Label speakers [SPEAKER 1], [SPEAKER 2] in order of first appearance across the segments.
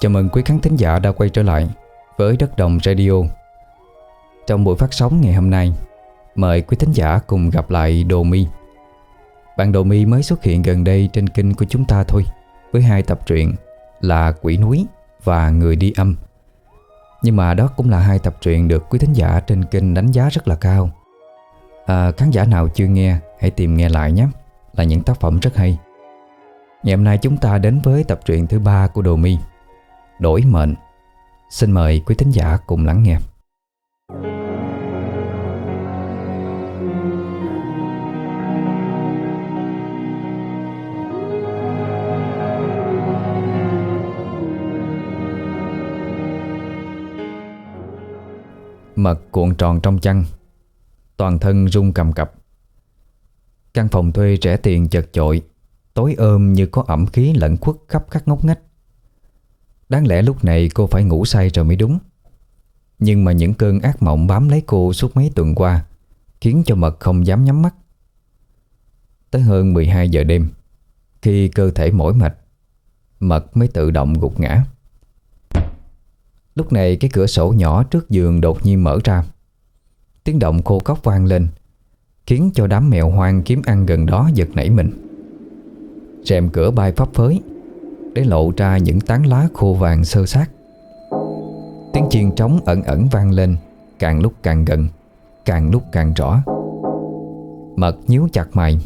[SPEAKER 1] Chào mừng quý khán thính giả đã quay trở lại với Đất Đồng Radio. Trong buổi phát sóng ngày hôm nay Mời quý thính giả cùng gặp lại Đồ My Bạn Đồ My mới xuất hiện gần đây trên kênh của chúng ta thôi Với hai tập truyện là Quỷ Núi và Người Đi Âm. Nhưng mà đó cũng là hai tập truyện được quý thính giả trên kênh đánh giá rất là cao. À, Khán giả nào chưa nghe hãy tìm nghe lại nhé. Là những tác phẩm rất hay. Ngày hôm nay chúng ta đến với tập truyện thứ ba của Đồ My Đổi mệnh. Xin mời quý thính giả cùng lắng nghe. Mật cuộn tròn trong chăn, Toàn thân rung cầm cập. Căn phòng thuê rẻ tiền chật chội, Tối ôm như có ẩm khí lẫn khuất khắp các ngóc ngách. Đáng lẽ lúc này cô phải ngủ say rồi mới đúng. Nhưng mà những cơn ác mộng bám lấy cô suốt mấy tuần qua, Khiến cho Mật không dám nhắm mắt. Tới hơn 12 giờ đêm, Khi cơ thể mỏi mệt, Mật mới tự động gục ngã. Lúc này cái cửa sổ nhỏ trước giường đột nhiên mở ra. Tiếng động khô cốc vang lên, Khiến cho đám mèo hoang kiếm ăn gần đó giật nảy mình. Rèm cửa bay phấp phới để lộ ra những tán lá khô vàng sơ sát Tiếng chiên trống ẩn ẩn vang lên, Càng lúc càng gần, Càng lúc càng rõ. Mật nhíu chặt mày,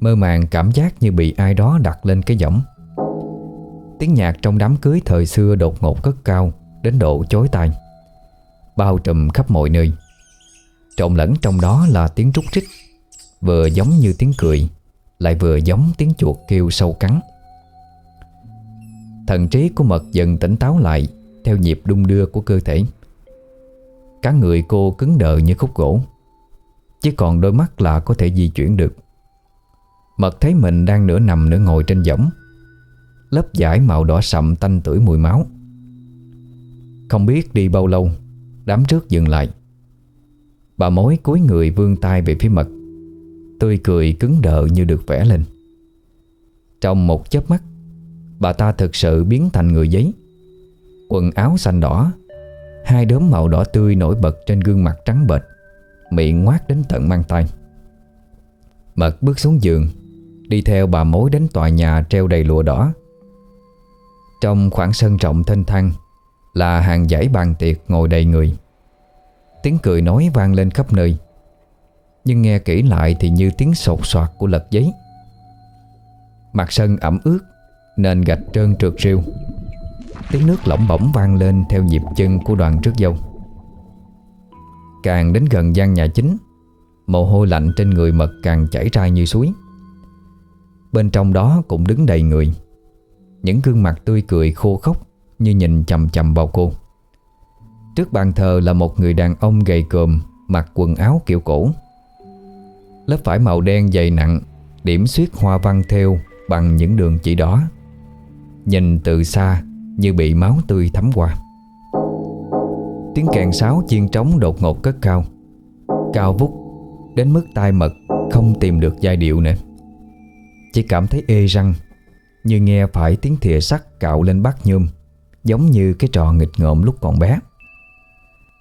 [SPEAKER 1] Mơ màng cảm giác như bị ai đó đặt lên cái giỏng Tiếng nhạc trong đám cưới thời xưa đột ngột cất cao, Đến độ chối tai, Bao trùm khắp mọi nơi. Trộn lẫn trong đó là tiếng trúc trích Vừa giống như tiếng cười, Lại vừa giống tiếng chuột kêu sâu cắn. Thần trí của Mật dần tỉnh táo lại, Theo nhịp đung đưa của cơ thể. Cả người cô cứng đờ như khúc gỗ, Chỉ còn đôi mắt là có thể di chuyển được. Mật thấy mình đang nửa nằm nửa ngồi trên võng, Lớp vải màu đỏ sậm tanh tưởi mùi máu. Không biết đi bao lâu, Đám trước dừng lại. Bà mối cúi người vươn tay về phía mật, Tươi cười cứng đờ như được vẽ lên. Trong một chớp mắt Bà ta thực sự biến thành người giấy. Quần áo xanh đỏ, Hai đốm màu đỏ tươi nổi bật trên gương mặt trắng bệch, Miệng ngoác đến tận mang tay. Mật bước xuống giường, Đi theo bà mối đến tòa nhà treo đầy lụa đỏ. Trong khoảng sân rộng thênh thang Là hàng dãy bàn tiệc ngồi đầy người. Tiếng cười nói vang lên khắp nơi, Nhưng nghe kỹ lại thì như tiếng sột soạt của lật giấy. Mặt sân ẩm ướt Nền gạch trơn trượt riêu Tiếng nước lỏng bỏng vang lên Theo nhịp chân của đoàn trước dâu. Càng đến gần gian nhà chính, Mồ hôi lạnh trên người mật càng chảy ra như suối. Bên trong đó cũng đứng đầy người. Những gương mặt tươi cười khô khốc Như nhìn chầm chầm vào cô. Trước bàn thờ là một người đàn ông gầy còm, Mặc quần áo kiểu cổ. Lớp vải màu đen dày nặng, Điểm xuyết hoa văn theo Bằng những đường chỉ đỏ. Nhìn từ xa Như bị máu tươi thấm qua. Tiếng kèn sáo chiên trống đột ngột cất cao. Cao vút, Đến mức tai mật Không tìm được giai điệu nữa. Chỉ cảm thấy ê răng, Như nghe phải tiếng thìa sắt cạo lên bát nhôm, Giống như cái trò nghịch ngợm lúc còn bé.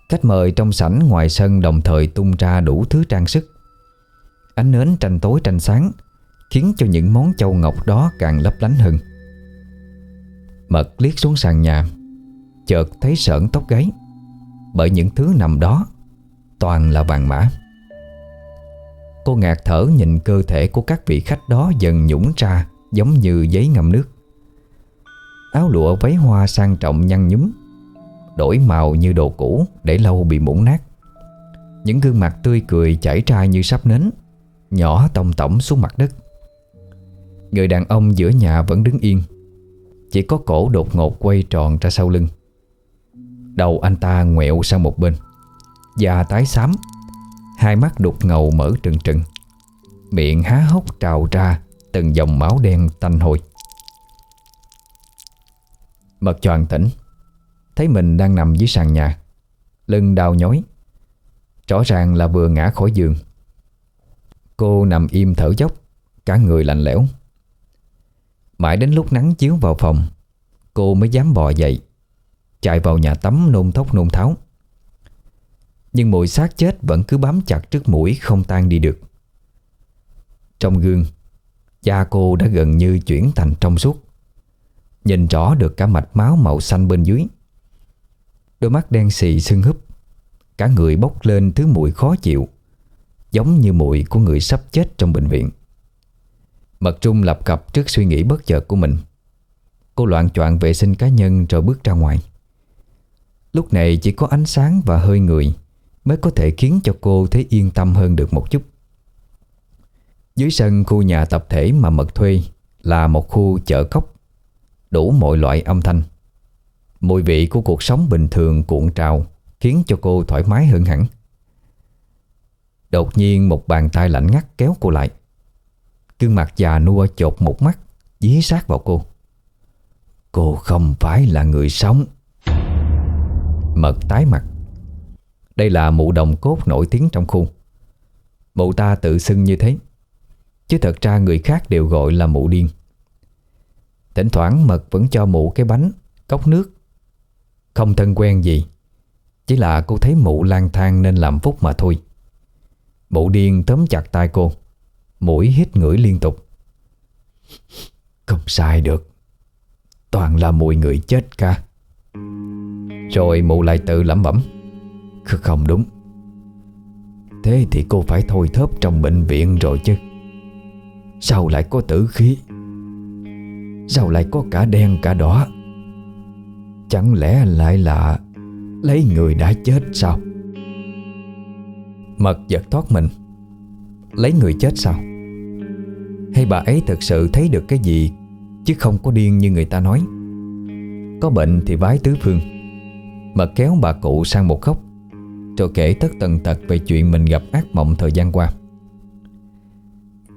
[SPEAKER 1] Khách mời trong sảnh ngoài sân đồng thời tung ra đủ thứ trang sức. Ánh nến tranh tối tranh sáng, Khiến cho những món châu ngọc đó càng lấp lánh hơn. Mật liếc xuống sàn nhà, Chợt thấy sợn tóc gáy. Bởi những thứ nằm đó, Toàn là vàng mã. Cô ngạc thở nhìn cơ thể của các vị khách đó dần nhũng ra, Giống như giấy ngâm nước. Áo lụa váy hoa sang trọng nhăn nhúm, Đổi màu như đồ cũ Để lâu bị mũng nát. Những gương mặt tươi cười chảy ra như sắp nến, Nhỏ tông tổng xuống mặt đất. Người đàn ông giữa nhà vẫn đứng yên chỉ có cổ đột ngột quay tròn ra sau lưng. Đầu anh ta ngoẹo sang một bên. Da tái xám. Hai mắt đục ngầu mở trừng trừng. Miệng há hốc trào ra Từng dòng máu đen tanh hôi. Mật choàng tỉnh. Thấy mình đang nằm dưới sàn nhà. Lưng đau nhói. Rõ ràng là vừa ngã khỏi giường. Cô nằm im thở dốc. Cả người lạnh lẽo. Mãi đến lúc nắng chiếu vào phòng, Cô mới dám bò dậy, Chạy vào nhà tắm nôn thốc nôn tháo. Nhưng mùi xác chết vẫn cứ bám chặt trước mũi Không tan đi được. Trong gương, Da cô đã gần như chuyển thành trong suốt. Nhìn rõ được cả mạch máu màu xanh bên dưới. Đôi mắt đen xì sưng húp, Cả người bốc lên thứ mùi khó chịu, Giống như mùi của người sắp chết trong bệnh viện. Mật Trung lập cập trước suy nghĩ bất chợt của mình. Cô loạn choạng vệ sinh cá nhân rồi bước ra ngoài. Lúc này chỉ có ánh sáng và hơi người Mới có thể khiến cho cô thấy yên tâm hơn được một chút. Dưới sân khu nhà tập thể mà Mật thuê Là một khu chợ cốc Đủ mọi loại âm thanh. Mùi vị của cuộc sống bình thường cuộn trào Khiến cho cô thoải mái hơn hẳn. Đột nhiên một bàn tay lạnh ngắt kéo cô lại. Gương mặt già nua chột một mắt, Dí sát vào cô. Cô không phải là người sống. Mật tái mặt. Đây là mụ đồng cốt nổi tiếng trong khu. Mụ ta tự xưng như thế, Chứ thật ra người khác đều gọi là mụ điên. Thỉnh thoảng Mật vẫn cho mụ cái bánh, Cốc nước. Không thân quen gì, Chỉ là cô thấy mụ lang thang nên làm phúc mà thôi. Mụ điên tóm chặt tay cô. Mũi hít ngửi liên tục. Không sai được. Toàn là mùi người chết cả. Rồi mụ lại tự lẩm bẩm. Không đúng. Thế thì cô phải thôi thớp trong bệnh viện rồi chứ. Sao lại có tử khí? Sao lại có cả đen cả đỏ? Chẳng lẽ lại là Lấy người đã chết sao? Mật giật thoát mình. Lấy người chết sao? Hay bà ấy thật sự thấy được cái gì, Chứ không có điên như người ta nói? Có bệnh thì vái tứ phương. Mà kéo bà cụ sang một góc, Rồi kể tất tần tật về chuyện mình gặp ác mộng thời gian qua.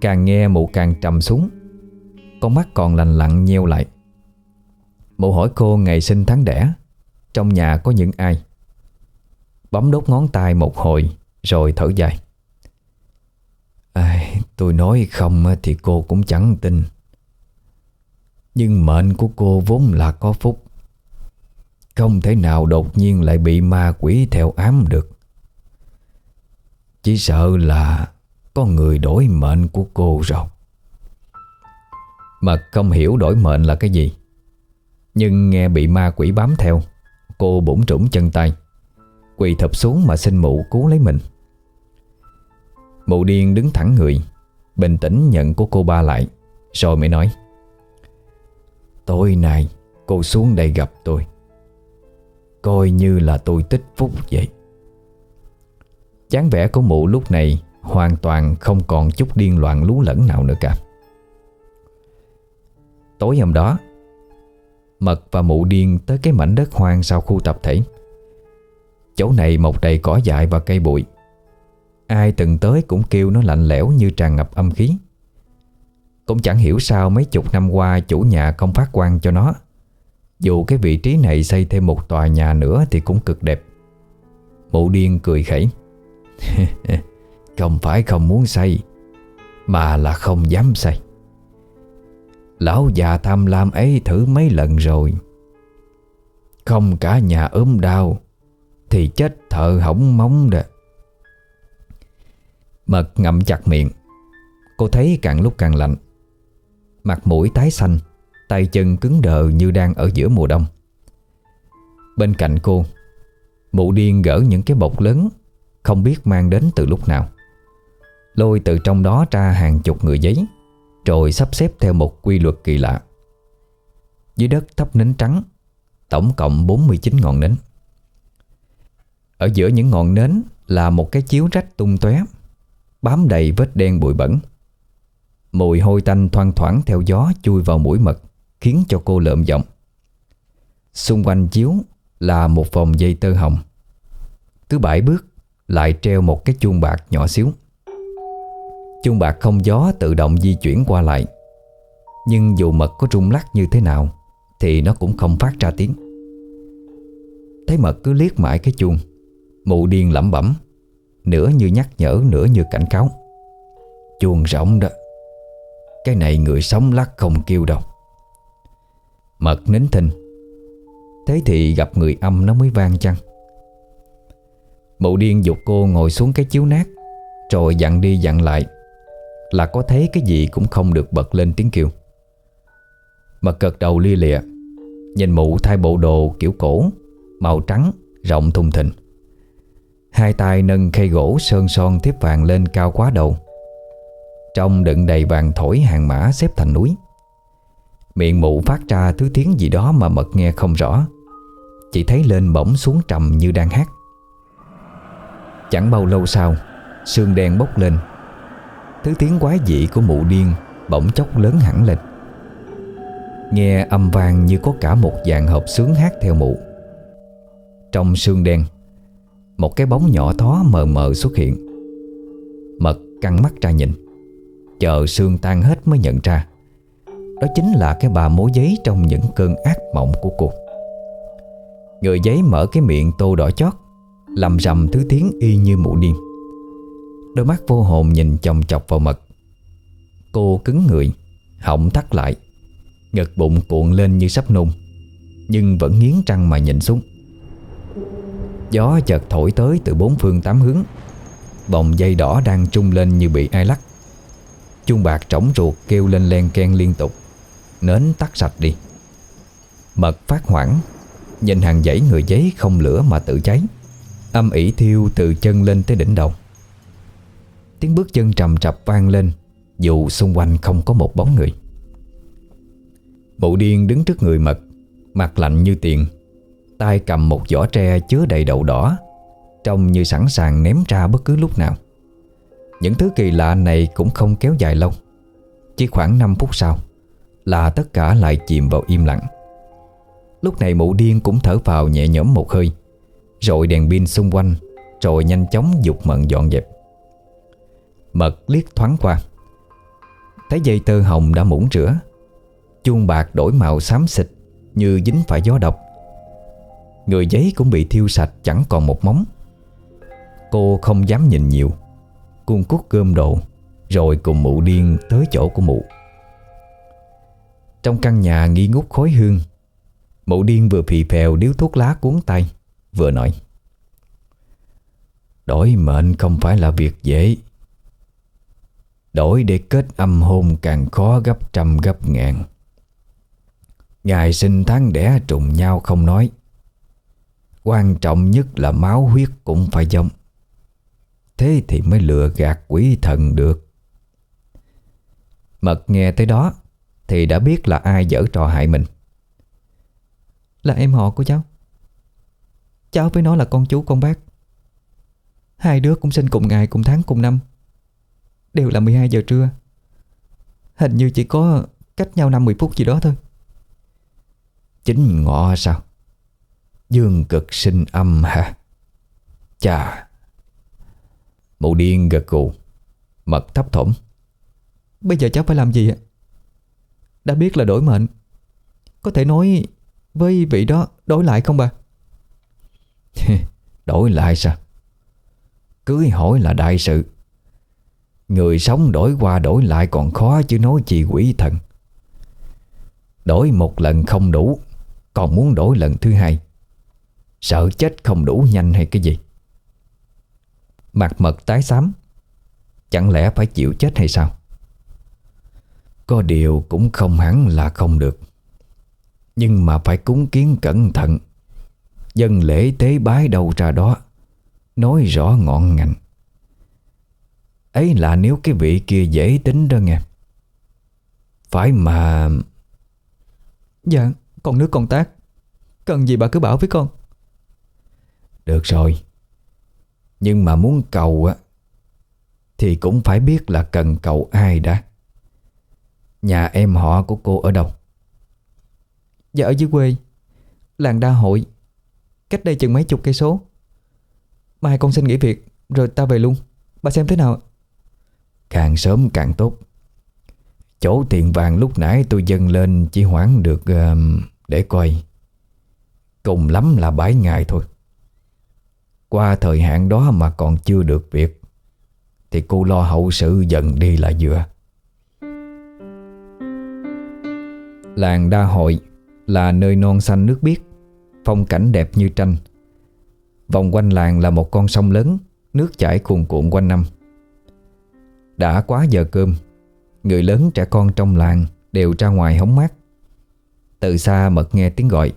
[SPEAKER 1] Càng nghe mụ càng trầm xuống, Con mắt còn lành lặng nheo lại. Mụ hỏi cô ngày sinh tháng đẻ, Trong nhà có những ai? Bấm đốt ngón tay một hồi, Rồi thở dài à, Tôi nói không thì cô cũng chẳng tin. Nhưng mệnh của cô vốn là có phúc. Không thể nào đột nhiên lại bị ma quỷ theo ám được. Chỉ sợ là Có người đổi mệnh của cô rồi. Mà không hiểu đổi mệnh là cái gì. Nhưng nghe bị ma quỷ bám theo Cô bỗng trũng chân tay Quỳ thập xuống mà xin mụ cứu lấy mình. Mụ điên đứng thẳng người, Bình tĩnh nhận của cô ba lại, Rồi mới nói, Tối nay cô xuống đây gặp tôi. Coi như là tôi tích phúc vậy. Chán vẻ của mụ lúc này Hoàn toàn không còn chút điên loạn lú lẫn nào nữa cả. Tối hôm đó, Mật và mụ điên tới cái mảnh đất hoang sau khu tập thể. Chỗ này mọc đầy cỏ dại và cây bụi Ai từng tới cũng kêu nó lạnh lẽo như tràn ngập âm khí. Cũng chẳng hiểu sao mấy chục năm qua chủ nhà không phát quan cho nó. Dù cái vị trí này xây thêm một tòa nhà nữa thì cũng cực đẹp. Mụ điên cười khẩy. Không phải không muốn xây, Mà là không dám xây. Lão già tham lam ấy thử mấy lần rồi. Không cả nhà ốm đau Thì chết thợ hỏng móng đó. Mật ngậm chặt miệng. Cô thấy càng lúc càng lạnh. Mặt mũi tái xanh, Tay chân cứng đờ như đang ở giữa mùa đông. Bên cạnh cô, Mụ điên gỡ những cái bọc lớn, Không biết mang đến từ lúc nào. Lôi từ trong đó ra hàng chục người giấy, Rồi sắp xếp theo một quy luật kỳ lạ. Dưới đất thấp nến trắng, Tổng cộng 49 ngọn nến. Ở giữa những ngọn nến Là một cái chiếu rách tung tóe. Bám đầy vết đen bụi bẩn. Mùi hôi tanh thoang thoảng theo gió chui vào mũi mật, Khiến cho cô lợm giọng. Xung quanh chiếu là một vòng dây tơ hồng. Cứ bảy bước, lại treo một cái chuông bạc nhỏ xíu. Chuông bạc không gió tự động di chuyển qua lại. Nhưng dù mật có rung lắc như thế nào, Thì nó cũng không phát ra tiếng. Thấy mật cứ liếc mãi cái chuông, Mụ điên lẩm bẩm. Nửa như nhắc nhở, Nửa như cảnh cáo. Chuông rỗng đó. Cái này người sống lắc không kêu đâu. Mật nín thinh Thế thì gặp người âm nó mới vang chăng? Mụ điên dục cô ngồi xuống cái chiếu nát, Rồi dặn đi dặn lại. Là có thấy cái gì cũng không được bật lên tiếng kêu. Mật cật đầu lia lịa, Nhìn mụ thay bộ đồ kiểu cổ, Màu trắng, Rộng thùng thình. Hai tay nâng khay gỗ sơn son thiếp vàng lên cao quá đầu. Trong đựng đầy vàng thổi hàng mã xếp thành núi. Miệng mụ phát ra thứ tiếng gì đó mà mật nghe không rõ. Chỉ thấy lên bỗng xuống trầm như đang hát. Chẳng bao lâu sau, Sương đen bốc lên. Thứ tiếng quái dị của mụ điên Bỗng chốc lớn hẳn lên. Nghe âm vang như có cả một dàn hợp sướng hát theo mụ. Trong sương đen một cái bóng nhỏ thó mờ mờ xuất hiện. Mật căng mắt ra nhìn. Chờ sương tan hết mới nhận ra. Đó chính là cái bà mối giấy Trong những cơn ác mộng của cô. Người giấy mở cái miệng tô đỏ chót, Lầm rầm thứ tiếng y như mụ điên Đôi mắt vô hồn nhìn chồng chọc vào mật. Cô cứng người, Họng thắt lại. Ngực bụng cuộn lên như sắp nôn, Nhưng vẫn nghiến răng mà nhìn xuống. Gió chợt thổi tới từ bốn phương tám hướng. Vòng dây đỏ đang trung lên như bị ai lắc. Chuông bạc trống ruột kêu lên len ken liên tục. Nến tắt sạch đi. Mật phát hoảng. Nhìn hàng dãy người giấy không lửa mà tự cháy. Âm ỉ thiêu từ chân lên tới đỉnh đầu. Tiếng bước chân trầm trập vang lên, Dù xung quanh không có một bóng người. Bộ điên đứng trước người mật, Mặt lạnh như tiền tay cầm một giỏ tre chứa đầy đậu đỏ, Trông như sẵn sàng ném ra bất cứ lúc nào. Những thứ kỳ lạ này cũng không kéo dài lâu. Chỉ khoảng 5 phút sau, Là tất cả lại chìm vào im lặng. Lúc này mụ điên cũng thở vào nhẹ nhõm một hơi Rồi đèn pin xung quanh, Rồi nhanh chóng dục mận dọn dẹp. Mật liếc thoáng qua, Thấy dây tơ hồng đã muỗng rửa. Chuông bạc đổi màu xám xịt Như dính phải gió độc. Người giấy cũng bị thiêu sạch chẳng còn một móng. Cô không dám nhìn nhiều. Cuôn cút cơm đồ, Rồi cùng mụ điên tới chỗ của mụ. Trong căn nhà nghi ngút khói hương Mụ điên vừa phì phèo điếu thuốc lá cuốn tay Vừa nói Đổi mệnh không phải là việc dễ. Đổi để kết âm hôn càng khó gấp trăm gấp ngàn. Ngày sinh tháng đẻ trùng nhau không nói. Quan trọng nhất là máu huyết cũng phải giống. Thế thì mới lừa gạt quỷ thần được. Mật nghe tới đó Thì đã biết là ai dở trò hại mình.
[SPEAKER 2] Là em họ của cháu. Cháu với nó là con chú, con bác. Hai đứa cũng sinh cùng ngày, cùng tháng, cùng năm. Đều là 12 giờ trưa. Hình như chỉ có cách nhau 50 phút gì đó thôi.
[SPEAKER 1] Chính ngọ sao? Dương cực sinh âm hả Chà. Mụ điên gật gù Mật thấp thỏm.
[SPEAKER 2] Bây giờ cháu phải làm gì ạ? Đã biết là đổi mệnh. Có thể nói với vị đó đổi lại không bà?
[SPEAKER 1] Đổi lại sao? Cưới hỏi là đại sự. Người sống đổi qua đổi lại còn khó chứ nói chi quỷ thần. Đổi một lần không đủ Còn muốn đổi lần thứ hai Sợ chết không đủ nhanh hay cái gì? Mặt mật tái xám. Chẳng lẽ phải chịu chết hay sao? Có điều cũng không hẳn là không được. Nhưng mà phải cúng kiến cẩn thận. Dân lễ tế bái đâu ra đó. Nói rõ ngọn ngành. Ấy là nếu cái vị kia dễ tính đó nghe. Phải mà
[SPEAKER 2] Dạ con nước con tác. Cần gì bà cứ bảo với con.
[SPEAKER 1] Được rồi. Nhưng mà muốn cầu á Thì cũng phải biết là cần cầu ai đã. Nhà em họ của cô ở đâu?
[SPEAKER 2] Dạ ở dưới quê. Làng đa hội. Cách đây chừng mấy chục cây số. Mai con xin nghỉ việc Rồi ta về luôn. Bà xem thế nào
[SPEAKER 1] Càng sớm càng tốt. Chỗ tiền vàng lúc nãy tôi dâng lên Chỉ hoãn được uh, Để coi. Cùng lắm là 7 ngày thôi. Qua thời hạn đó mà còn chưa được việc, Thì cô lo hậu sự dần đi là vừa. Làng Đa Hội Là nơi non xanh nước biếc, Phong cảnh đẹp như tranh. Vòng quanh làng là một con sông lớn, Nước chảy cuồn cuộn quanh năm. Đã quá giờ cơm, Người lớn trẻ con trong làng Đều ra ngoài hóng mát. Từ xa Mật nghe tiếng gọi.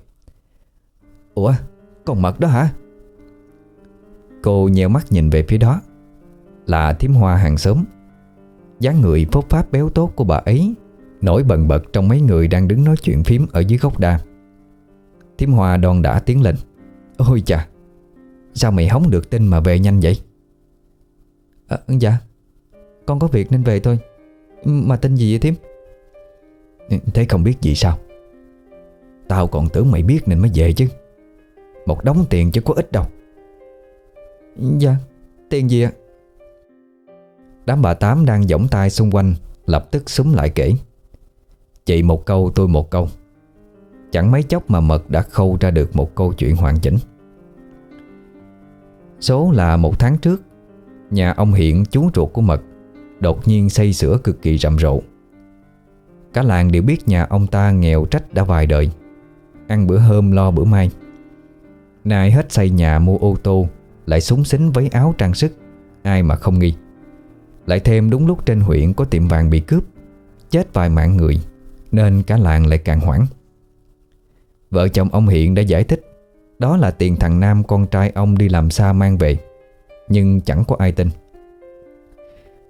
[SPEAKER 1] Ủa con Mật đó hả? Cô nheo mắt nhìn về phía đó. Là thím hoa hàng xóm. Dáng người phốt pháp béo tốt của bà ấy Nổi bần bật trong mấy người đang đứng nói chuyện phím Ở dưới gốc đa. Thím hoa đòn đã tiến lên. Ôi chà Sao mày hóng được tin mà về nhanh vậy?
[SPEAKER 2] À, Dạ Con có việc nên về thôi. Mà tin gì vậy thím?
[SPEAKER 1] Thế không biết gì sao. Tao còn tưởng mày biết nên mới về chứ. Một đống tiền chứ có ít đâu.
[SPEAKER 2] Dạ Tiền gì ạ?
[SPEAKER 1] Đám bà Tám đang giỏng tay xung quanh, Lập tức súng lại kể. Chị một câu, tôi một câu. Chẳng mấy chốc mà Mật đã khâu ra được một câu chuyện hoàn chỉnh. Số là một tháng trước, Nhà ông Hiện chú ruột của Mật, Đột nhiên xây sửa cực kỳ rầm rộ. Cả làng đều biết nhà ông ta nghèo trách đã vài đời. Ăn bữa hôm, lo bữa mai. Nay hết xây nhà mua ô tô lại súng xính với áo trang sức, Ai mà không nghi. Lại thêm đúng lúc trên huyện có tiệm vàng bị cướp, Chết vài mạng người, Nên cả làng lại càng hoảng. Vợ chồng ông Hiện đã giải thích, Đó là tiền thằng Nam con trai ông đi làm xa mang về, Nhưng chẳng có ai tin.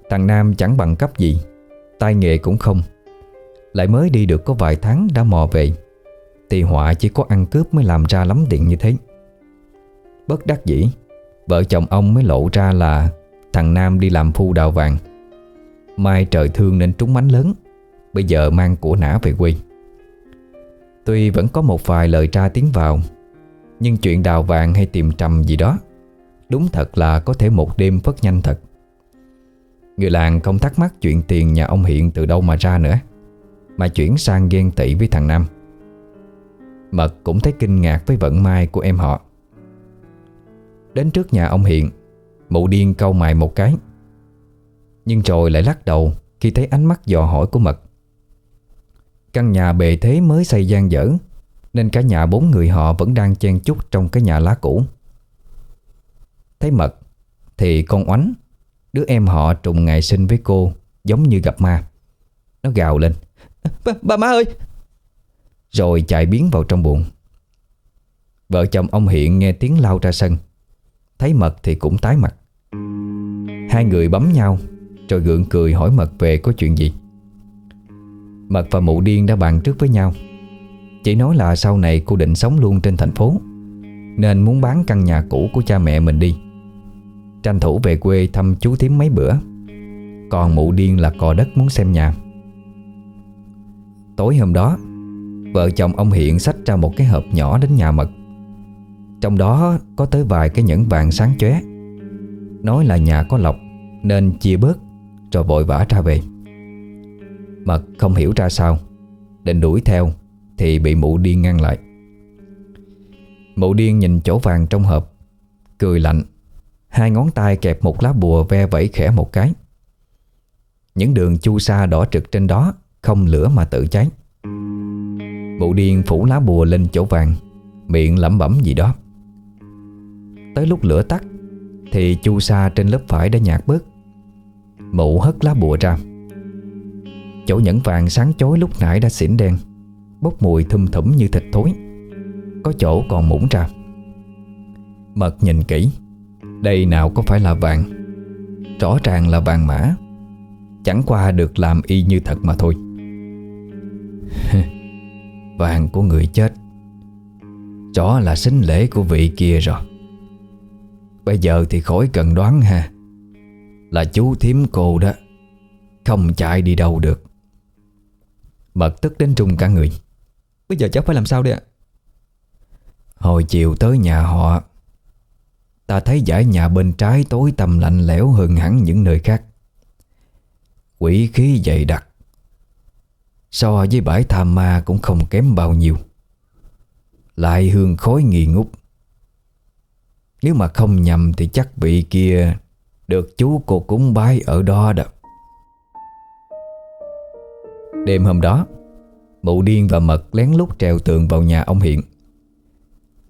[SPEAKER 1] Thằng Nam chẳng bằng cấp gì, tay nghề cũng không, Lại mới đi được có vài tháng đã mò về. Thì họa chỉ có ăn cướp mới làm ra lắm tiền như thế. Bất đắc dĩ Vợ chồng ông mới lộ ra là Thằng Nam đi làm phu đào vàng. Mai trời thương nên trúng mánh lớn, Bây giờ mang của nã về quê. Tuy vẫn có một vài lời tra tiếng vào, Nhưng chuyện đào vàng hay tìm trầm gì đó, Đúng thật là có thể một đêm phất nhanh thật. Người làng không thắc mắc chuyện tiền nhà ông Hiện từ đâu mà ra nữa, Mà chuyển sang ghen tị với thằng Nam. Mật cũng thấy kinh ngạc với vận may của em họ. Đến trước nhà ông Hiện. Mụ điên câu mài một cái. Nhưng rồi lại lắc đầu Khi thấy ánh mắt dò hỏi của Mật. Căn nhà bề thế mới xây gian dở Nên cả nhà bốn người họ vẫn đang chen chúc trong cái nhà lá cũ. Thấy Mật Thì con oánh Đứa em họ trùng ngày sinh với cô Giống như gặp ma. Nó gào lên
[SPEAKER 2] Bà, bà má ơi!
[SPEAKER 1] Rồi chạy biến vào trong buồng. Vợ chồng ông Hiện nghe tiếng lao ra sân. Thấy Mật thì cũng tái mặt. Hai người bấm nhau, Rồi gượng cười hỏi Mật về có chuyện gì. Mật và mụ điên đã bàn trước với nhau. Chỉ nói là sau này cô định sống luôn trên thành phố, Nên muốn bán căn nhà cũ của cha mẹ mình đi. Tranh thủ về quê thăm chú thím mấy bữa. Còn mụ điên là cò đất muốn xem nhà. Tối hôm đó, Vợ chồng ông Hiện xách ra một cái hộp nhỏ đến nhà Mật. Trong đó có tới vài cái nhẫn vàng sáng chóe. Nói là nhà có lộc Nên chia bớt, Rồi vội vã ra về. Mật không hiểu ra sao, Định đuổi theo, Thì bị mụ điên ngăn lại. Mụ điên nhìn chỗ vàng trong hộp, Cười lạnh, Hai ngón tay kẹp một lá bùa ve vẫy khẽ một cái. Những đường chu sa đỏ trực trên đó, Không lửa mà tự cháy. Mụ điên phủ lá bùa lên chỗ vàng, Miệng lẩm bẩm gì đó. Tới lúc lửa tắt, Thì chu sa trên lớp phải đã nhạt bớt. Mụ hất lá bùa ra. Chỗ nhẫn vàng sáng chói lúc nãy đã xỉn đen, Bốc mùi thum thủm như thịt thối. Có chỗ còn mũng ra. Mật nhìn kỹ, Đây nào có phải là vàng? Rõ ràng là vàng mã. Chẳng qua được làm y như thật mà thôi. Vàng của người chết. Rõ là xính lễ của vị kia rồi. Bây giờ thì khỏi cần đoán ha. Là chú thím cô đó. Không chạy đi đâu được. Mật tức đến trùng cả người.
[SPEAKER 2] Bây giờ cháu phải làm sao đây ạ?
[SPEAKER 1] Hồi chiều tới nhà họ Ta thấy dãy nhà bên trái tối tầm lạnh lẽo hơn hẳn những nơi khác. Quỷ khí dày đặc. So với bãi tham ma cũng không kém bao nhiêu. Lại hương khói nghi ngút nếu mà không nhầm thì chắc vị kia Được chú cô cúng bái ở đó đó. Đêm hôm đó, Mụ điên và mật lén lút trèo tường vào nhà ông Hiện.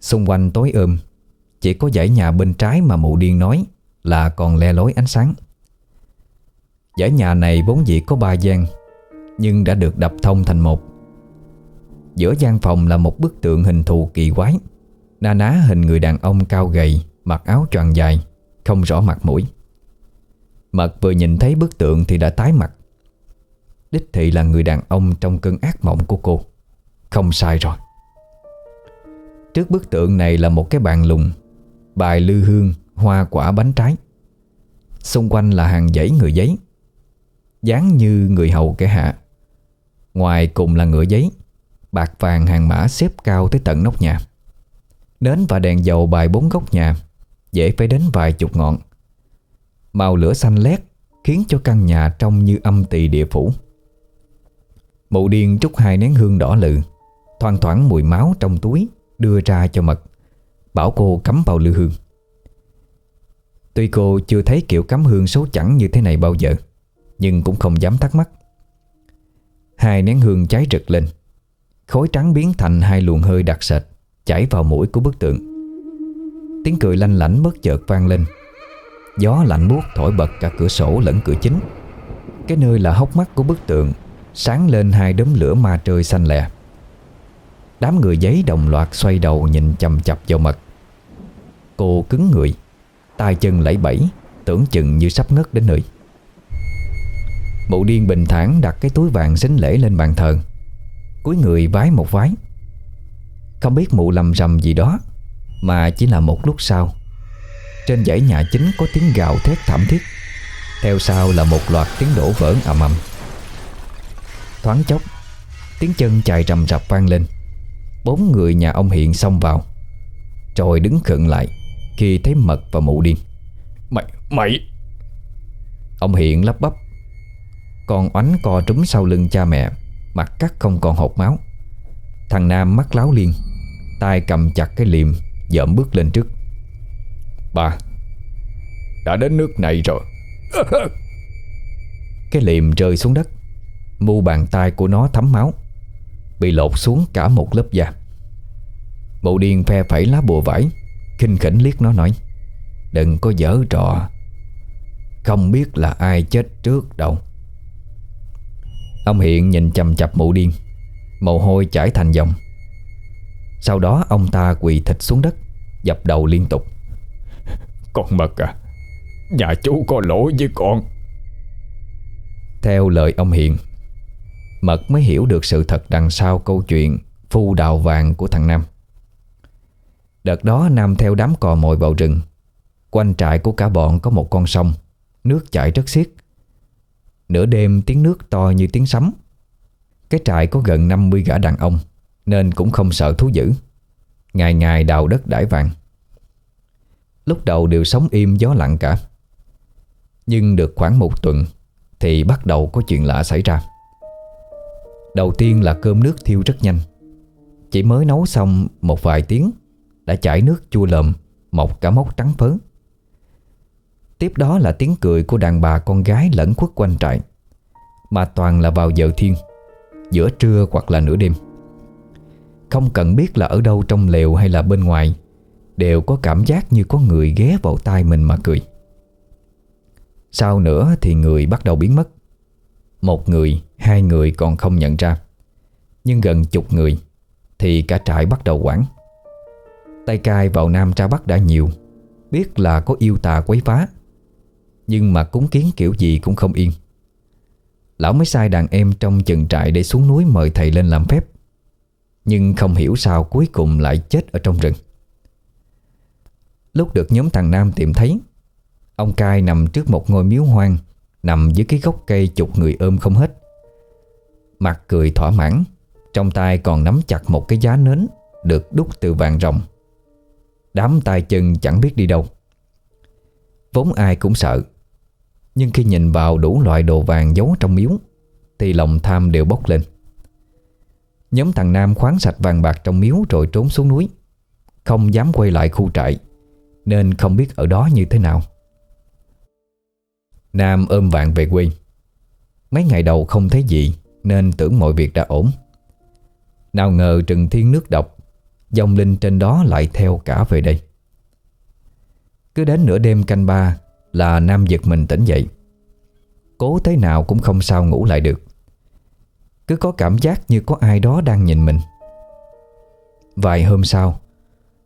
[SPEAKER 1] Xung quanh tối ôm, Chỉ có dãy nhà bên trái mà mụ điên nói Là còn le lối ánh sáng. Dãy nhà này vốn dĩ có ba gian, Nhưng đã được đập thông thành một. Giữa gian phòng là một bức tượng hình thù kỳ quái. Na ná hình người đàn ông cao gầy Mặc áo tròn dài Không rõ mặt mũi. Mật vừa nhìn thấy bức tượng thì đã tái mặt. Đích thị là người đàn ông trong cơn ác mộng của cô. Không sai rồi. Trước bức tượng này là một cái bàn lùng Bài lư hương, hoa quả bánh trái. Xung quanh là hàng dãy người giấy dáng như người hầu kẻ hạ. Ngoài cùng là ngựa giấy Bạc vàng hàng mã xếp cao tới tận nóc nhà. Nến và đèn dầu bài bốn góc nhà. Dễ phải đến vài chục ngọn. Màu lửa xanh lét Khiến cho căn nhà trông như âm tỳ địa phủ. Mụ điên trút hai nén hương đỏ lự Thoang thoảng mùi máu trong túi Đưa ra cho mật, Bảo cô cắm vào lư hương. Tuy cô chưa thấy kiểu cắm hương xấu chẳng như thế này bao giờ, Nhưng cũng không dám thắc mắc. Hai nén hương cháy rực lên Khối trắng biến thành hai luồng hơi đặc sệt. Chảy vào mũi của bức tượng. Tiếng cười lanh lảnh bất chợt vang lên. Gió lạnh buốt thổi bật cả cửa sổ lẫn cửa chính. Cái nơi là hốc mắt của bức tượng, Sáng lên hai đốm lửa ma trời xanh lè. Đám người giấy đồng loạt xoay đầu nhìn chầm chập vào mật Cô cứng người, tay chân lẫy bẫy, Tưởng chừng như sắp ngất đến nơi. Mụ điên bình thản đặt cái túi vàng xính lễ lên bàn thờ. Cúi người vái một vái. Không biết mụ lầm rầm gì đó Mà chỉ là một lúc sau. Trên dãy nhà chính có tiếng gào thét thảm thiết Theo sau là một loạt tiếng đổ vỡ ầm ầm. Thoáng chốc Tiếng chân chạy rầm rập vang lên. Bốn người nhà ông Hiện xông vào Rồi đứng khựng lại Khi thấy Mật và mụ điên.
[SPEAKER 3] Mày, mày!
[SPEAKER 1] Ông Hiện lắp bắp Con oánh co trúng sau lưng cha mẹ Mặt cắt không còn hột máu. Thằng Nam mắt láo liên tay cầm chặt cái liềm Dợm bước lên trước.
[SPEAKER 3] Bà Đã đến nước này rồi.
[SPEAKER 1] Cái liềm rơi xuống đất. Mu bàn tay của nó thấm máu, Bị lột xuống cả một lớp da. Mụ điên phe phẩy lá bùa vải kinh khỉnh liếc nó nói, Đừng có dở trò. Không biết là ai chết trước đâu. Ông Hiện nhìn chầm chập mụ điên Mồ hôi chảy thành dòng. Sau đó ông ta quỳ thịt xuống đất Dập đầu liên tục.
[SPEAKER 3] Con mật à Nhà chú có lỗi với con.
[SPEAKER 1] Theo lời ông Hiện Mật mới hiểu được sự thật đằng sau câu chuyện Phu đào vàng của thằng Nam. Đợt đó Nam theo đám cò mồi vào rừng. Quanh trại của cả bọn có một con sông Nước chảy rất xiết. Nửa đêm tiếng nước to như tiếng sấm. Cái trại có gần 50 gã đàn ông nên cũng không sợ thú dữ. Ngày ngày đào đất đải vàng. Lúc đầu đều sống im gió lặng cả. Nhưng được khoảng một tuần Thì bắt đầu có chuyện lạ xảy ra. Đầu tiên là cơm nước thiêu rất nhanh. Chỉ mới nấu xong một vài tiếng Đã chảy nước chua lợm Mọc cả mốc trắng phớ. Tiếp đó là tiếng cười của đàn bà con gái lẫn khuất quanh trại, Mà toàn là vào giờ thiên, Giữa trưa hoặc là nửa đêm. Không cần biết là ở đâu trong lều hay là bên ngoài Đều có cảm giác như có người ghé vào tai mình mà cười. Sau nữa thì người bắt đầu biến mất. Một người, hai người còn không nhận ra. Nhưng gần chục người Thì cả trại bắt đầu quảng Tay cai vào Nam ra Bắc đã nhiều Biết là có yêu tà quấy phá. Nhưng mà cúng kiến kiểu gì cũng không yên. Lão mới sai đàn em trong chừng trại Để xuống núi mời thầy lên làm phép. Nhưng không hiểu sao cuối cùng lại chết ở trong rừng. Lúc được nhóm thằng Nam tìm thấy, Ông cai nằm trước một ngôi miếu hoang, Nằm dưới cái gốc cây chục người ôm không hết. Mặt cười thỏa mãn, Trong tay còn nắm chặt một cái giá nến Được đúc từ vàng rồng. Đám tay chân chẳng biết đi đâu. Vốn ai cũng sợ, nhưng khi nhìn vào đủ loại đồ vàng giấu trong miếu, Thì lòng tham đều bốc lên. Nhóm thằng Nam khoáng sạch vàng bạc trong miếu rồi trốn xuống núi. Không dám quay lại khu trại, Nên không biết ở đó như thế nào. Nam ôm vàng về quê. Mấy ngày đầu không thấy gì, Nên tưởng mọi việc đã ổn. Nào ngờ trừng thiên nước độc, Dòng linh trên đó lại theo cả về đây. Cứ đến nửa đêm canh ba Là Nam giật mình tỉnh dậy. Cố thế nào cũng không sao ngủ lại được. Cứ có cảm giác như có ai đó đang nhìn mình. Vài hôm sau,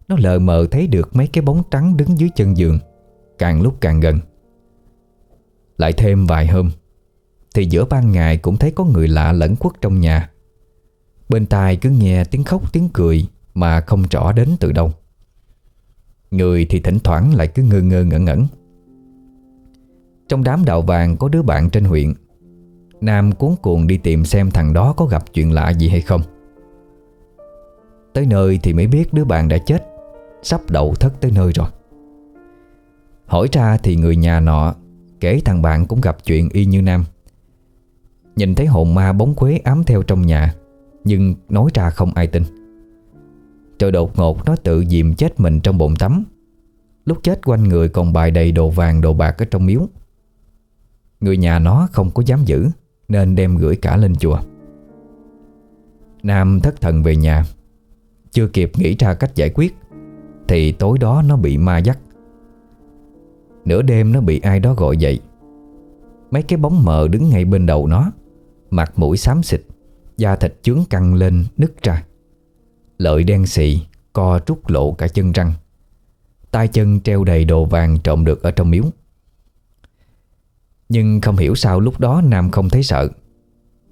[SPEAKER 1] Nó lờ mờ thấy được mấy cái bóng trắng đứng dưới chân giường, Càng lúc càng gần. Lại thêm vài hôm, Thì giữa ban ngày cũng thấy có người lạ lẫn quất trong nhà. Bên tai cứ nghe tiếng khóc tiếng cười Mà không rõ đến từ đâu. Người thì thỉnh thoảng lại cứ ngơ ngơ ngẩn ngẩn. Trong đám đạo vàng có đứa bạn trên huyện Nam cuốn cuồng đi tìm xem thằng đó có gặp chuyện lạ gì hay không. Tới nơi thì mới biết đứa bạn đã chết, Sắp đậu thất tới nơi rồi. Hỏi ra thì người nhà nọ Kể thằng bạn cũng gặp chuyện y như Nam. Nhìn thấy hồn ma bóng quế ám theo trong nhà, Nhưng nói ra không ai tin. Rồi đột ngột nó tự dìm chết mình trong bồn tắm. Lúc chết quanh người còn bài đầy đồ vàng đồ bạc ở trong miếu. Người nhà nó không có dám giữ. Nên đem gửi cả lên chùa. Nam thất thần về nhà. Chưa kịp nghĩ ra cách giải quyết, Thì tối đó nó bị ma dắt. Nửa đêm nó bị ai đó gọi dậy. Mấy cái bóng mờ đứng ngay bên đầu nó, Mặt mũi xám xịt, Da thịt chướng căng lên, nứt ra. Lợi đen xị Co trút lộ cả chân răng. Tay chân treo đầy đồ vàng trộm được ở trong miếu. Nhưng không hiểu sao lúc đó Nam không thấy sợ.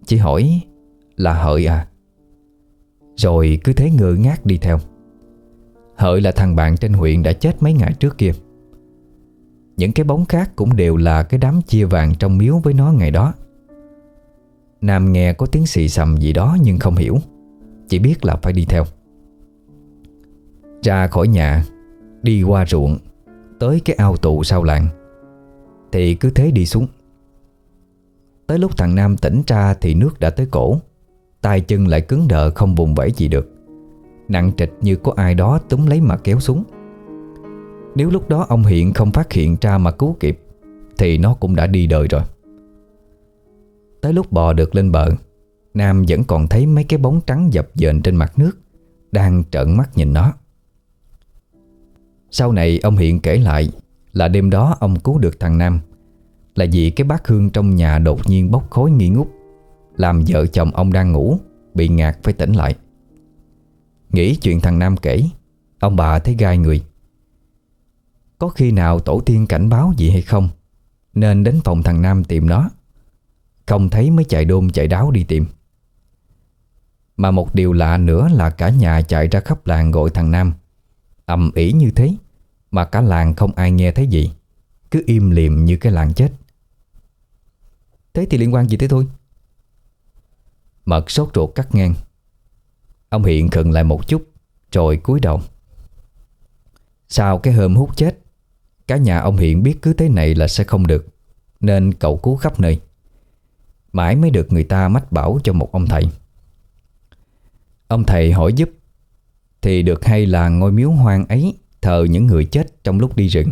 [SPEAKER 1] Chỉ hỏi là hợi à. Rồi cứ thế ngựa ngác đi theo. Hợi là thằng bạn trên huyện đã chết mấy ngày trước kia. Những cái bóng khác cũng đều là cái đám chia vàng trong miếu với nó ngày đó. Nam nghe có tiếng xì xầm gì đó nhưng không hiểu. Chỉ biết là phải đi theo. Ra khỏi nhà, Đi qua ruộng, Tới cái ao tù sau làng. Thì cứ thế đi xuống. Tới lúc thằng Nam tỉnh ra Thì nước đã tới cổ. Tay chân lại cứng đờ không vùng vẫy gì được. Nặng trịch như có ai đó túm lấy mà kéo xuống. Nếu lúc đó ông Hiện không phát hiện ra mà cứu kịp, Thì nó cũng đã đi đời rồi. Tới lúc bò được lên bờ, Nam vẫn còn thấy mấy cái bóng trắng dập dềnh trên mặt nước, Đang trợn mắt nhìn nó. Sau này ông Hiện kể lại là đêm đó ông cứu được thằng Nam. Là vì cái bát hương trong nhà đột nhiên bốc khói nghi ngút, Làm vợ chồng ông đang ngủ, Bị ngạt phải tỉnh lại. Nghĩ chuyện thằng Nam kể, Ông bà thấy gai người. Có khi nào tổ tiên cảnh báo gì hay không, Nên đến phòng thằng Nam tìm nó. Không thấy mới chạy đôn chạy đáo đi tìm. Mà một điều lạ nữa là cả nhà chạy ra khắp làng gọi thằng Nam, ầm ĩ như thế. Mà cả làng không ai nghe thấy gì. Cứ im liềm như cái làng chết. Thế thì liên quan gì tới tôi? Mật sốt ruột cắt ngang. Ông Hiện khựng lại một chút, Rồi cúi đầu. Sau cái hôm hút chết, Cả nhà ông Hiện biết cứ thế này là sẽ không được, Nên cậu cứu khắp nơi. Mãi mới được người ta mách bảo cho một ông thầy. Ông thầy hỏi giúp, Thì được hay là ngôi miếu hoang ấy Thờ những người chết trong lúc đi rừng.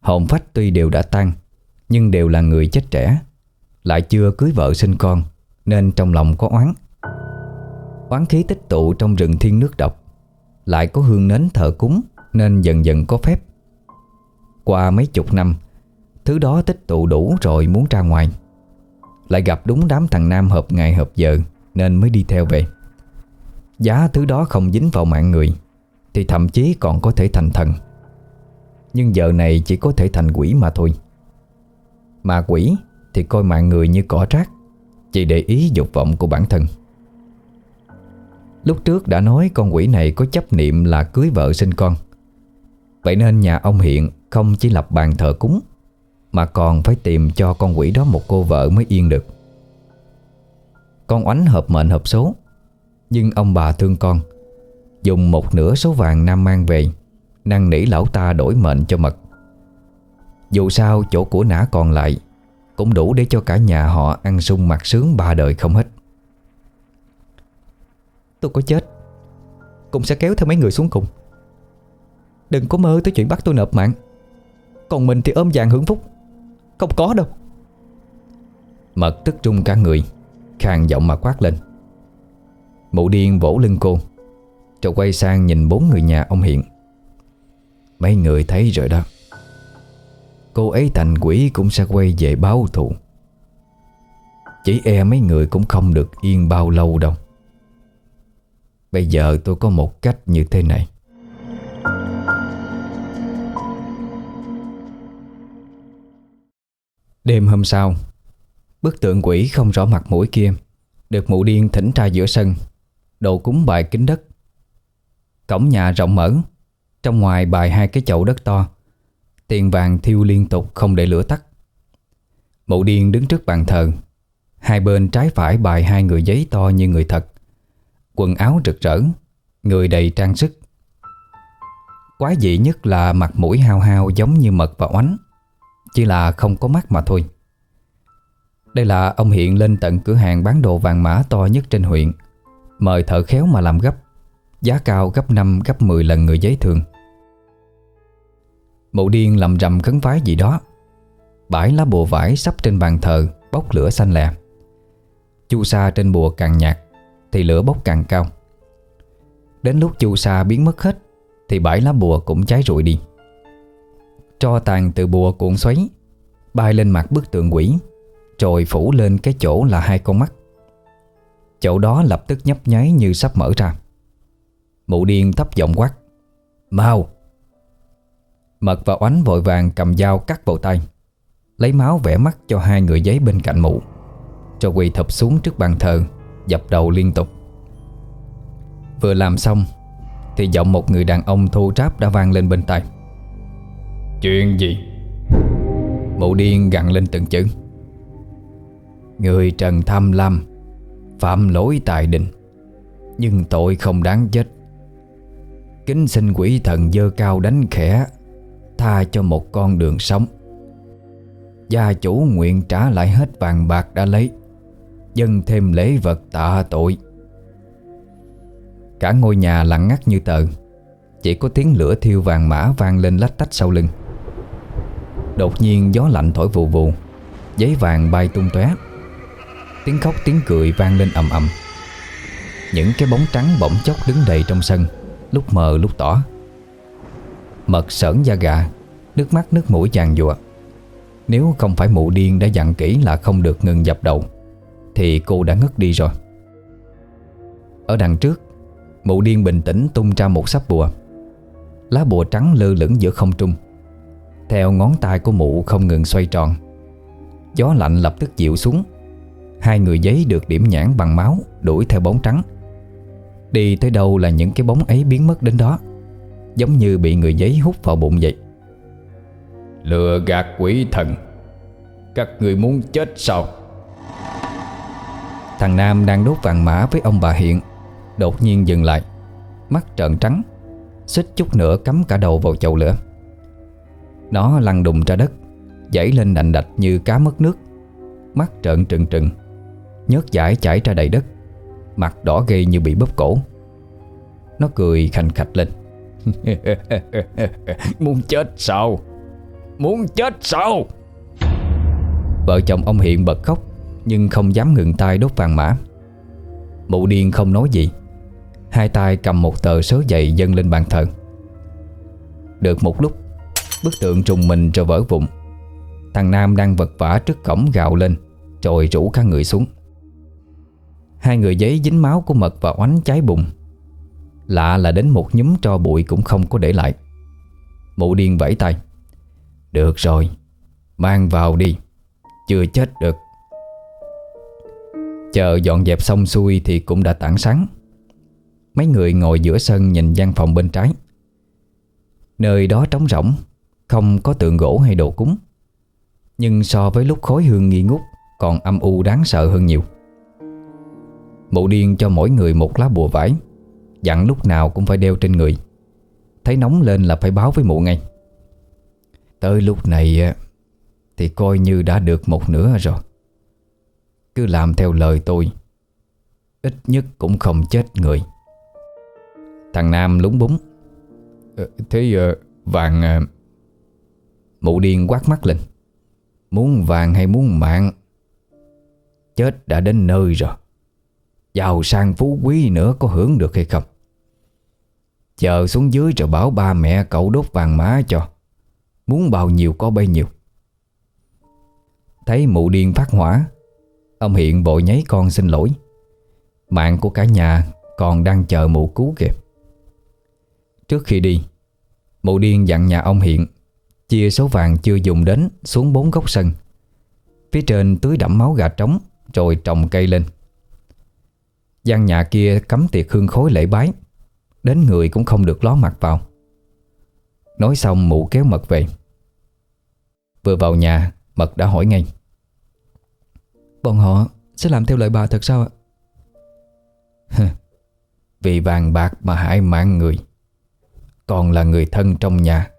[SPEAKER 1] Hồn phách tuy đều đã tan, Nhưng đều là người chết trẻ, Lại chưa cưới vợ sinh con, Nên trong lòng có oán. Oán khí tích tụ trong rừng thiên nước độc, Lại có hương nến thờ cúng Nên dần dần có phép. Qua mấy chục năm, Thứ đó tích tụ đủ rồi muốn ra ngoài. Lại gặp đúng đám thằng Nam hợp ngày hợp giờ Nên mới đi theo về. Giá thứ đó không dính vào mạng người thì thậm chí còn có thể thành thần. Nhưng giờ này chỉ có thể thành quỷ mà thôi. Mà quỷ thì coi mạng người như cỏ rác, Chỉ để ý dục vọng của bản thân. Lúc trước đã nói con quỷ này có chấp niệm là cưới vợ sinh con. Vậy nên nhà ông Hiện không chỉ lập bàn thờ cúng, Mà còn phải tìm cho con quỷ đó một cô vợ mới yên được. Con oánh hợp mệnh hợp số, Nhưng ông bà thương con Dùng một nửa số vàng Nam mang về Năng nỉ lão ta đổi mệnh cho mật. Dù sao, chỗ của nã còn lại Cũng đủ để cho cả nhà họ ăn sung mặt sướng ba đời không hết.
[SPEAKER 2] Tôi có chết, Cũng sẽ kéo theo mấy người xuống cùng. Đừng có mơ tới chuyện bắt tôi nộp mạng. Còn mình thì ôm vàng hưởng phúc, Không có đâu.
[SPEAKER 1] Mật tức trung cả người Khang giọng mà quát lên. Mụ điên vỗ lưng cô. Rồi quay sang nhìn bốn người nhà ông Hiện Mấy người thấy rồi đó. Cô ấy thành quỷ cũng sẽ quay về báo thù. Chỉ e mấy người cũng không được yên bao lâu đâu. Bây giờ tôi có một cách như thế này. Đêm hôm sau, Bức tượng quỷ không rõ mặt mũi kia, Được mụ điên thỉnh ra giữa sân, Đồ cúng bài kính đất Cổng nhà rộng mở. Trong ngoài bài hai cái chậu đất to. Tiền vàng thiêu liên tục, không để lửa tắt. Mụ điên đứng trước bàn thờ. Hai bên trái phải bài hai người giấy to như người thật. Quần áo rực rỡ, Người đầy trang sức. Quái dị nhất là mặt mũi hao hao giống như mật và oánh. Chỉ là không có mắt mà thôi. Đây là ông Hiện lên tận cửa hàng bán đồ vàng mã to nhất trên huyện. Mời thợ khéo mà làm gấp. Giá cao gấp 5 gấp 10 lần người giấy thường. Mụ điên lầm rầm khấn vái gì đó. Bãi lá bùa vải sắp trên bàn thờ, Bốc lửa xanh lè. Chu sa trên bùa càng nhạt, Thì lửa bốc càng cao. Đến lúc chu sa biến mất hết, Thì bãi lá bùa cũng cháy rụi đi. Tro tàn từ bùa cuộn xoáy, Bay lên mặt bức tượng quỷ Rồi phủ lên cái chỗ là hai con mắt. Chỗ đó lập tức nhấp nháy như sắp mở ra. Mụ điên thấp giọng quát Mau! Mật và oánh vội vàng cầm dao cắt vào tay Lấy máu vẽ mắt cho hai người giấy bên cạnh mụ Rồi quỳ thập xuống trước bàn thờ Dập đầu liên tục. Vừa làm xong Thì giọng một người đàn ông thô tráp đã vang lên bên tai.
[SPEAKER 3] Chuyện gì?
[SPEAKER 1] Mụ điên gặn lên từng chữ. Người trần tham lam Phạm lỗi tài đình Nhưng tội không đáng chết Kính xin quỷ thần dơ cao đánh khẽ, Tha cho một con đường sống. Gia chủ nguyện trả lại hết vàng bạc đã lấy dân thêm lễ vật tạ tội. Cả ngôi nhà lặng ngắt như tờ, Chỉ có tiếng lửa thiêu vàng mã vang lên lách tách sau lưng. Đột nhiên gió lạnh thổi vù vù, Giấy vàng bay tung tóe. Tiếng khóc tiếng cười vang lên ầm ầm. Những cái bóng trắng bỗng chốc đứng đầy trong sân. Lúc mờ lúc tỏ. Mật sởn da gà, Nước mắt nước mũi chàng dùa Nếu không phải mụ điên đã dặn kỹ là không được ngừng dập đầu, Thì cô đã ngất đi rồi. Ở đằng trước, Mụ điên bình tĩnh tung ra một sắp bùa. Lá bùa trắng lơ lửng giữa không trung. Theo ngón tay của mụ không ngừng xoay tròn. Gió lạnh lập tức dịu xuống. Hai người giấy được điểm nhãn bằng máu Đuổi theo bóng trắng. Đi tới đâu là những cái bóng ấy biến mất đến đó Giống như bị người giấy hút vào bụng vậy.
[SPEAKER 3] Lừa gạt quỷ thần Các người muốn chết sao?
[SPEAKER 1] Thằng Nam đang đốt vàng mã với ông bà Hiện Đột nhiên dừng lại Mắt trợn trắng Xích chút nữa cắm cả đầu vào chậu lửa. Nó lăn đùng ra đất Dãy lên đành đạch như cá mất nước Mắt trợn trừng trừng Nhớt giải chảy ra đầy đất Mặt đỏ gây như bị bóp cổ. Nó cười khành khạch lên.
[SPEAKER 3] Muốn chết sao? Muốn chết sao?
[SPEAKER 1] Vợ chồng ông Hiện bật khóc, Nhưng không dám ngừng tay đốt vàng mã. Mụ điên không nói gì. Hai tay cầm một tờ sớ dày dâng lên bàn thờ. Được một lúc, Bức tượng trùng mình rồi vỡ vụn. Thằng Nam đang vật vả trước cổng gào lên Rồi rủ cả người xuống. Hai người giấy dính máu của mật và oánh cháy bùng. Lạ là đến một nhúm tro bụi cũng không có để lại. Mụ điên vẫy tay. Được rồi, Mang vào đi. Chưa chết được. Chờ dọn dẹp xong xuôi thì cũng đã tảng sáng. Mấy người ngồi giữa sân nhìn gian phòng bên trái. Nơi đó trống rỗng, Không có tượng gỗ hay đồ cúng. Nhưng so với lúc khối hương nghi ngút, Còn âm u đáng sợ hơn nhiều. Mụ điên cho mỗi người một lá bùa vải. Dặn lúc nào cũng phải đeo trên người. Thấy nóng lên là phải báo với mụ ngay. Tới lúc này Thì coi như đã được một nửa rồi. Cứ làm theo lời tôi, Ít nhất cũng không chết người. Thằng Nam lúng búng.
[SPEAKER 3] Ờ, thế vàng. Ờ,
[SPEAKER 1] mụ điên quát mắt lên. Muốn vàng hay muốn mạng, Chết đã đến nơi rồi. Giàu sang phú quý nữa có hưởng được hay không?
[SPEAKER 3] Chờ xuống dưới rồi bảo ba mẹ cậu đốt vàng má cho. Muốn bao nhiêu có bấy nhiêu.
[SPEAKER 1] Thấy mụ điên phát hỏa, Ông Hiện vội nháy con xin lỗi. Mạng của cả nhà còn đang chờ mụ cứu kìa. Trước khi đi, Mụ điên dặn nhà ông Hiện Chia số vàng chưa dùng đến xuống bốn góc sân. Phía trên tưới đẫm máu gà trống Rồi trồng cây lên gian nhà kia cấm tiệc hương khối lễ bái. Đến người cũng không được ló mặt vào. Nói xong mụ kéo mật về. Vừa vào nhà Mật đã hỏi ngay.
[SPEAKER 2] Bọn họ sẽ làm theo lời bà thật sao ạ?
[SPEAKER 3] Vì vàng bạc mà hại mạng người. Còn là người thân trong nhà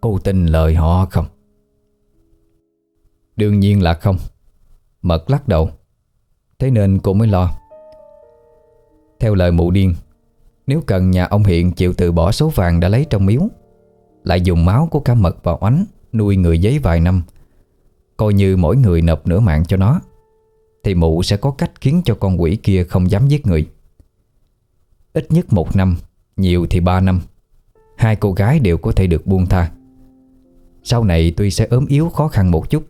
[SPEAKER 3] Cô tin lời họ không?
[SPEAKER 1] Đương nhiên là không. Mật lắc đầu. Thế nên cô mới lo theo lời mụ điên. Nếu cần, nhà ông Hiện chịu từ bỏ số vàng đã lấy trong miếu. Lại dùng máu của cá mật vào oánh, Nuôi người giấy vài năm. Coi như mỗi người nộp nửa mạng cho nó, Thì mụ sẽ có cách khiến cho con quỷ kia không dám giết người. Ít nhất một năm, Nhiều thì ba năm. Hai cô gái đều có thể được buông tha. Sau này tuy sẽ ốm yếu khó khăn một chút,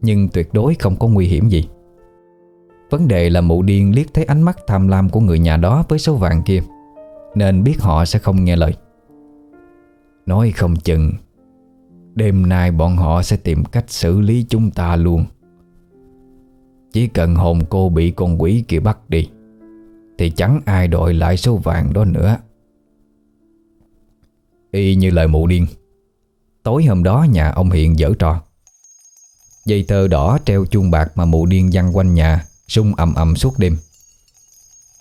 [SPEAKER 1] Nhưng tuyệt đối không có nguy hiểm gì. Vấn đề là mụ điên liếc thấy ánh mắt tham lam của người nhà đó với số vàng kia, Nên biết họ sẽ không nghe lời.
[SPEAKER 3] Nói không chừng, Đêm nay bọn họ sẽ tìm cách xử lý chúng ta luôn. Chỉ cần hồn cô bị con quỷ kia bắt đi, Thì chẳng ai đòi lại số vàng đó nữa.
[SPEAKER 1] Y như lời mụ điên, Tối hôm đó nhà ông Hiện dở trò. Dây tơ đỏ treo chuông bạc mà mụ điên văng quanh nhà sung ầm ầm suốt đêm.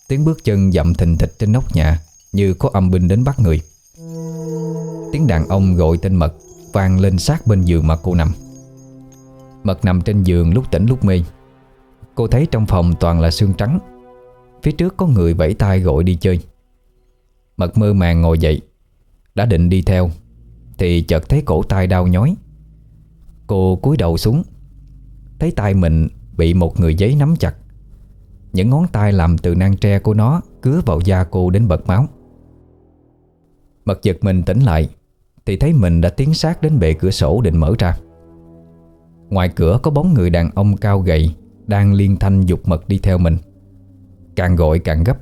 [SPEAKER 1] Tiếng bước chân dậm thình thịch trên nóc nhà, Như có âm binh đến bắt người. Tiếng đàn ông gọi tên Mật Vang lên sát bên giường mà cô nằm. Mật nằm trên giường lúc tỉnh lúc mê. Cô thấy trong phòng toàn là xương trắng. Phía trước có người vẫy tay gọi đi chơi. Mật mơ màng ngồi dậy. Đã định đi theo, Thì chợt thấy cổ tay đau nhói. Cô cúi đầu xuống. Thấy tay mình bị một người giấy nắm chặt. Những ngón tay làm từ nang tre của nó Cứa vào da cô đến bật máu. Mật giật mình tỉnh lại, Thì thấy mình đã tiến sát đến bệ cửa sổ định mở ra. Ngoài cửa có bóng người đàn ông cao gầy Đang liên thanh dục mật đi theo mình. Càng gọi càng gấp.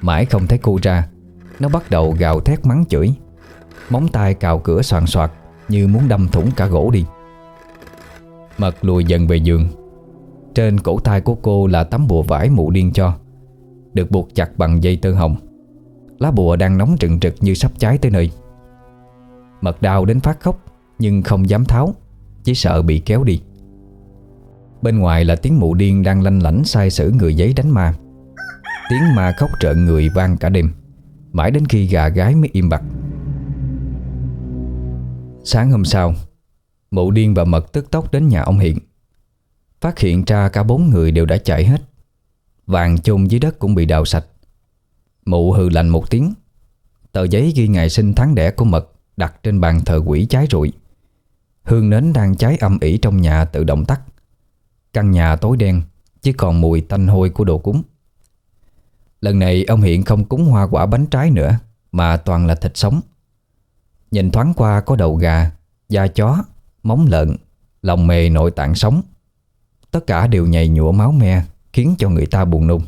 [SPEAKER 1] Mãi không thấy cô ra, Nó bắt đầu gào thét mắng chửi. Móng tay cào cửa soàn soạt Như muốn đâm thủng cả gỗ đi. Mật lùi dần về giường. Trên cổ tay của cô là tấm bùa vải mụ điên cho, Được buộc chặt bằng dây tơ hồng. Lá bùa đang nóng trừng trực như sắp cháy tới nơi. Mật đau đến phát khóc, Nhưng không dám tháo, Chỉ sợ bị kéo đi. Bên ngoài là tiếng mụ điên đang lanh lảnh sai sử người giấy đánh ma. Tiếng ma khóc trợn người vang cả đêm, Mãi đến khi gà gái mới im bặt. Sáng hôm sau, Mụ điên và mật tức tốc đến nhà ông Hiện Phát hiện ra cả bốn người đều đã chạy hết. Vàng chôn dưới đất cũng bị đào sạch. Mụ hừ lạnh một tiếng. Tờ giấy ghi ngày sinh tháng đẻ của mật Đặt trên bàn thờ quỷ cháy rụi. Hương nến đang cháy âm ỉ trong nhà tự động tắt. Căn nhà tối đen, Chỉ còn mùi tanh hôi của đồ cúng. Lần này ông Hiện không cúng hoa quả bánh trái nữa, Mà toàn là thịt sống. Nhìn thoáng qua có đầu gà, Da chó, Móng lợn, Lòng mề nội tạng sống. Tất cả đều nhầy nhụa máu me, Khiến cho người ta buồn nôn.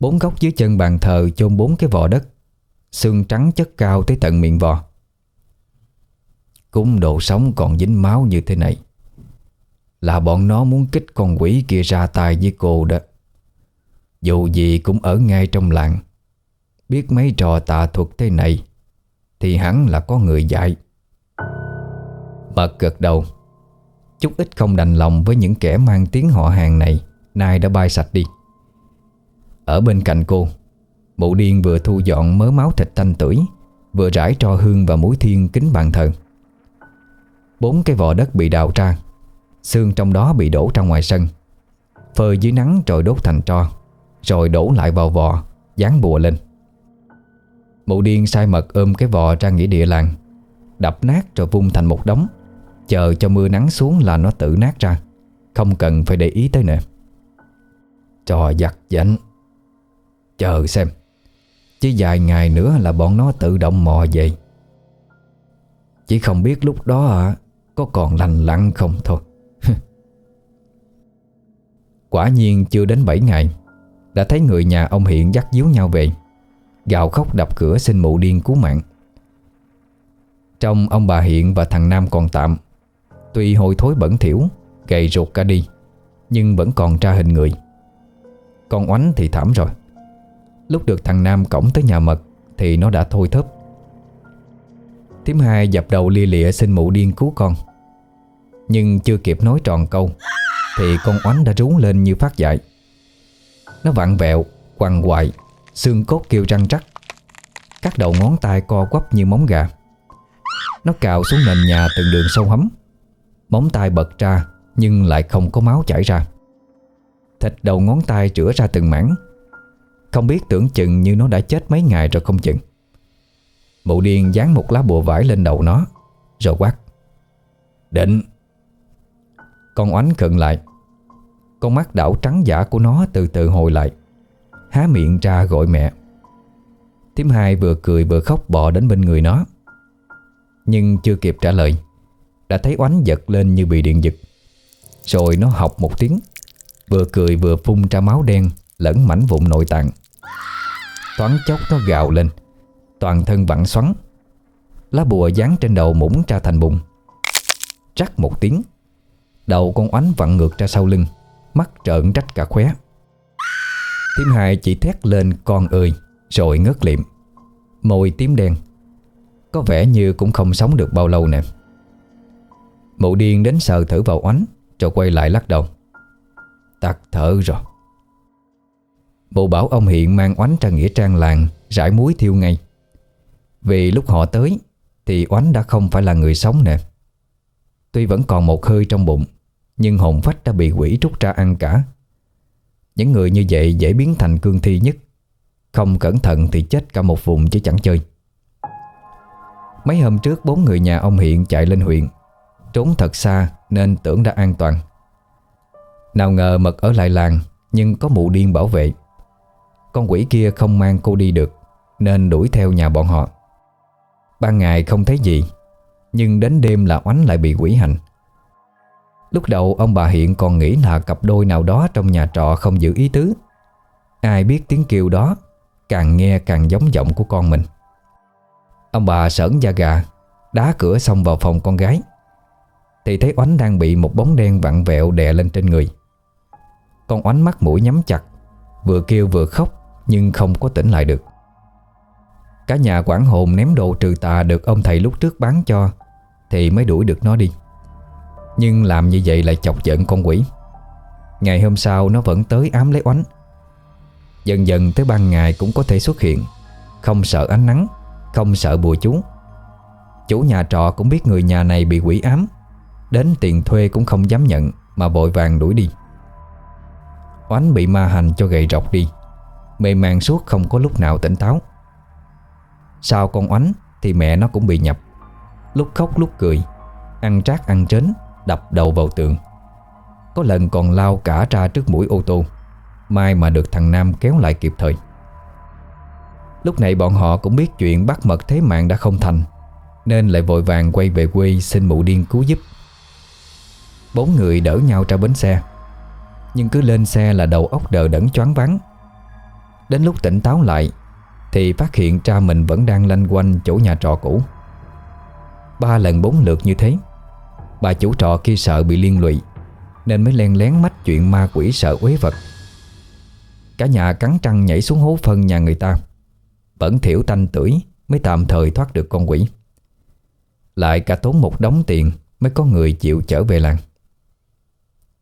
[SPEAKER 1] Bốn góc dưới chân bàn thờ chôn bốn cái vò đất, Xương trắng chất cao tới tận miệng vò. Cúng đồ sống còn dính máu như thế này. Là bọn nó muốn kích con quỷ kia ra tay với cô đó. Dù gì cũng ở ngay trong làng. Biết mấy trò tà thuật thế này, Thì hẳn là có người dạy. Bật gật đầu. Chút ít không đành lòng với những kẻ mang tiếng họ hàng này Nay đã bay sạch đi. Ở bên cạnh cô, Mụ điên vừa thu dọn mớ máu thịt tanh tưởi, Vừa rải tro hương và muối thiên kính bàn thờ. Bốn cái vò đất bị đào ra, Xương trong đó bị đổ ra ngoài sân. Phơi dưới nắng rồi đốt thành tro, Rồi đổ lại vào vò Dán bùa lên. Mụ điên sai mật ôm cái vò ra nghĩa địa làng, Đập nát rồi vung thành một đống. Chờ cho mưa nắng xuống là nó tự nát ra. Không cần phải để ý tới nữa Trò giặt giảnh Chờ xem.
[SPEAKER 3] Chỉ vài ngày nữa là bọn nó tự động mò về. Chỉ không biết lúc đó à, Có còn lành lặn không thôi.
[SPEAKER 1] Quả nhiên chưa đến 7 ngày Đã thấy người nhà ông Hiện dắt díu nhau về. Gào khóc đập cửa xin mụ điên cứu mạng. Trong ông bà Hiện và thằng Nam còn tạm Tuy hồi thối bẩn thỉu Gầy ruột cả đi Nhưng vẫn còn ra hình người. Con oánh thì thảm rồi. Lúc được thằng Nam cổng tới nhà mật Thì nó đã thôi thớp. Thím hai dập đầu lia lịa xin mụ điên cứu con. Nhưng chưa kịp nói tròn câu Thì con oánh đã rú lên như phát dại. Nó vặn vẹo, quằn quại Xương cốt kêu răng rắc. Các đầu ngón tay co quắp như móng gà. Nó cào xuống nền nhà từng đường sâu hấm. Móng tay bật ra, Nhưng lại không có máu chảy ra. Thịt đầu ngón tay chữa ra từng mảng. Không biết tưởng chừng như nó đã chết mấy ngày rồi không chừng. Mụ điên dán một lá bùa vải lên đầu nó, Rồi quát. Định. Con oánh cận lại. Con mắt đảo trắng giả của nó từ từ hồi lại. Há miệng ra gọi mẹ. Thím hai vừa cười vừa khóc bò đến bên người nó. Nhưng chưa kịp trả lời. Đã thấy oánh giật lên như bị điện giật. Rồi nó học một tiếng, Vừa cười vừa phun ra máu đen Lẫn mảnh vụn nội tạng. Toán chốc nó gào lên, Toàn thân vặn xoắn. Lá bùa dán trên đầu mũng ra thành bụng Rắc một tiếng, Đầu con oánh vặn ngược ra sau lưng, Mắt trợn rách cả khóe. Tím hai chỉ thét lên con ơi, Rồi ngất liệm. Môi tím đen, Có vẻ như cũng không sống được bao lâu nè. Mụ điên đến sờ thử vào oánh, Rồi quay lại lắc đầu. Tắt thở rồi. Mụ bảo ông Hiện mang oánh ra nghĩa trang làng, Rải muối thiêu ngay. Vì lúc họ tới, Thì oánh đã không phải là người sống nè. Tuy vẫn còn một hơi trong bụng, Nhưng hồn phách đã bị quỷ trút ra ăn cả. Những người như vậy dễ biến thành cương thi nhất. Không cẩn thận thì chết cả một vùng chứ chẳng chơi. Mấy hôm trước, bốn người nhà ông Hiện chạy lên huyện. Trốn thật xa nên tưởng đã an toàn. Nào ngờ mật ở lại làng Nhưng có mụ điên bảo vệ. Con quỷ kia không mang cô đi được Nên đuổi theo nhà bọn họ. Ban ngày không thấy gì, Nhưng đến đêm là oánh lại bị quỷ hành. Lúc đầu ông bà Hiện còn nghĩ là cặp đôi nào đó trong nhà trọ không giữ ý tứ. Ai biết tiếng kêu đó Càng nghe càng giống giọng của con mình. Ông bà sởn da gà, Đá cửa xong vào phòng con gái. Thì thấy oánh đang bị một bóng đen vặn vẹo đè lên trên người. Con oánh mắt mũi nhắm chặt, Vừa kêu vừa khóc, Nhưng không có tỉnh lại được. Cả nhà quản hồn ném đồ trừ tà Được ông thầy lúc trước bán cho, Thì mới đuổi được nó đi. Nhưng làm như vậy lại chọc giận con quỷ. Ngày hôm sau nó vẫn tới ám lấy oánh. Dần dần tới ban ngày cũng có thể xuất hiện. Không sợ ánh nắng, Không sợ bùa chú. Chủ nhà trọ cũng biết người nhà này bị quỷ ám. Đến tiền thuê cũng không dám nhận, Mà vội vàng đuổi đi. Oánh bị ma hành cho gầy rọc đi. Mê man suốt không có lúc nào tỉnh táo. Sau con oánh Thì mẹ nó cũng bị nhập. Lúc khóc lúc cười, Ăn trác ăn trến, Đập đầu vào tường. Có lần còn lao cả ra trước mũi ô tô. Mai mà được thằng Nam kéo lại kịp thời. Lúc này bọn họ cũng biết chuyện bắt mật thế mạng đã không thành, Nên lại vội vàng quay về quê xin mụ điên cứu giúp. Bốn người đỡ nhau ra bến xe. Nhưng cứ lên xe là đầu óc đờ đẫn choáng vắng Đến lúc tỉnh táo lại, Thì phát hiện cha mình vẫn đang lanh quanh chỗ nhà trọ cũ. Ba lần bốn lượt như thế, Bà chủ trọ kia sợ bị liên lụy, Nên mới len lén mách chuyện ma quỷ sợ quế vật. Cả nhà cắn trăng nhảy xuống hố phân nhà người ta. Vẫn thiểu tanh tuổi Mới tạm thời thoát được con quỷ. Lại cả tốn một đống tiền Mới có người chịu trở về làng.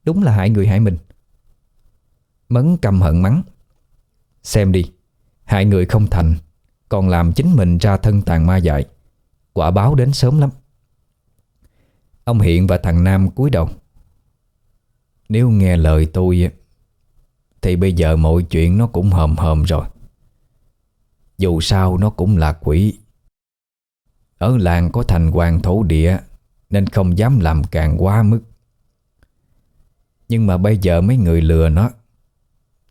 [SPEAKER 1] Đúng là hại người hại mình. Mấn cầm hận mắng. Xem đi, Hại người không thành, Còn làm chính mình ra thân tàn ma dại. Quả báo đến sớm lắm. Ông Hiện và thằng Nam cúi đầu. Nếu nghe lời tôi, Thì bây giờ mọi chuyện nó cũng hòm hòm rồi. Dù sao nó cũng là quỷ. Ở làng có thành hoàng thổ địa, Nên không dám làm càng quá mức. Nhưng mà bây giờ mấy người lừa nó,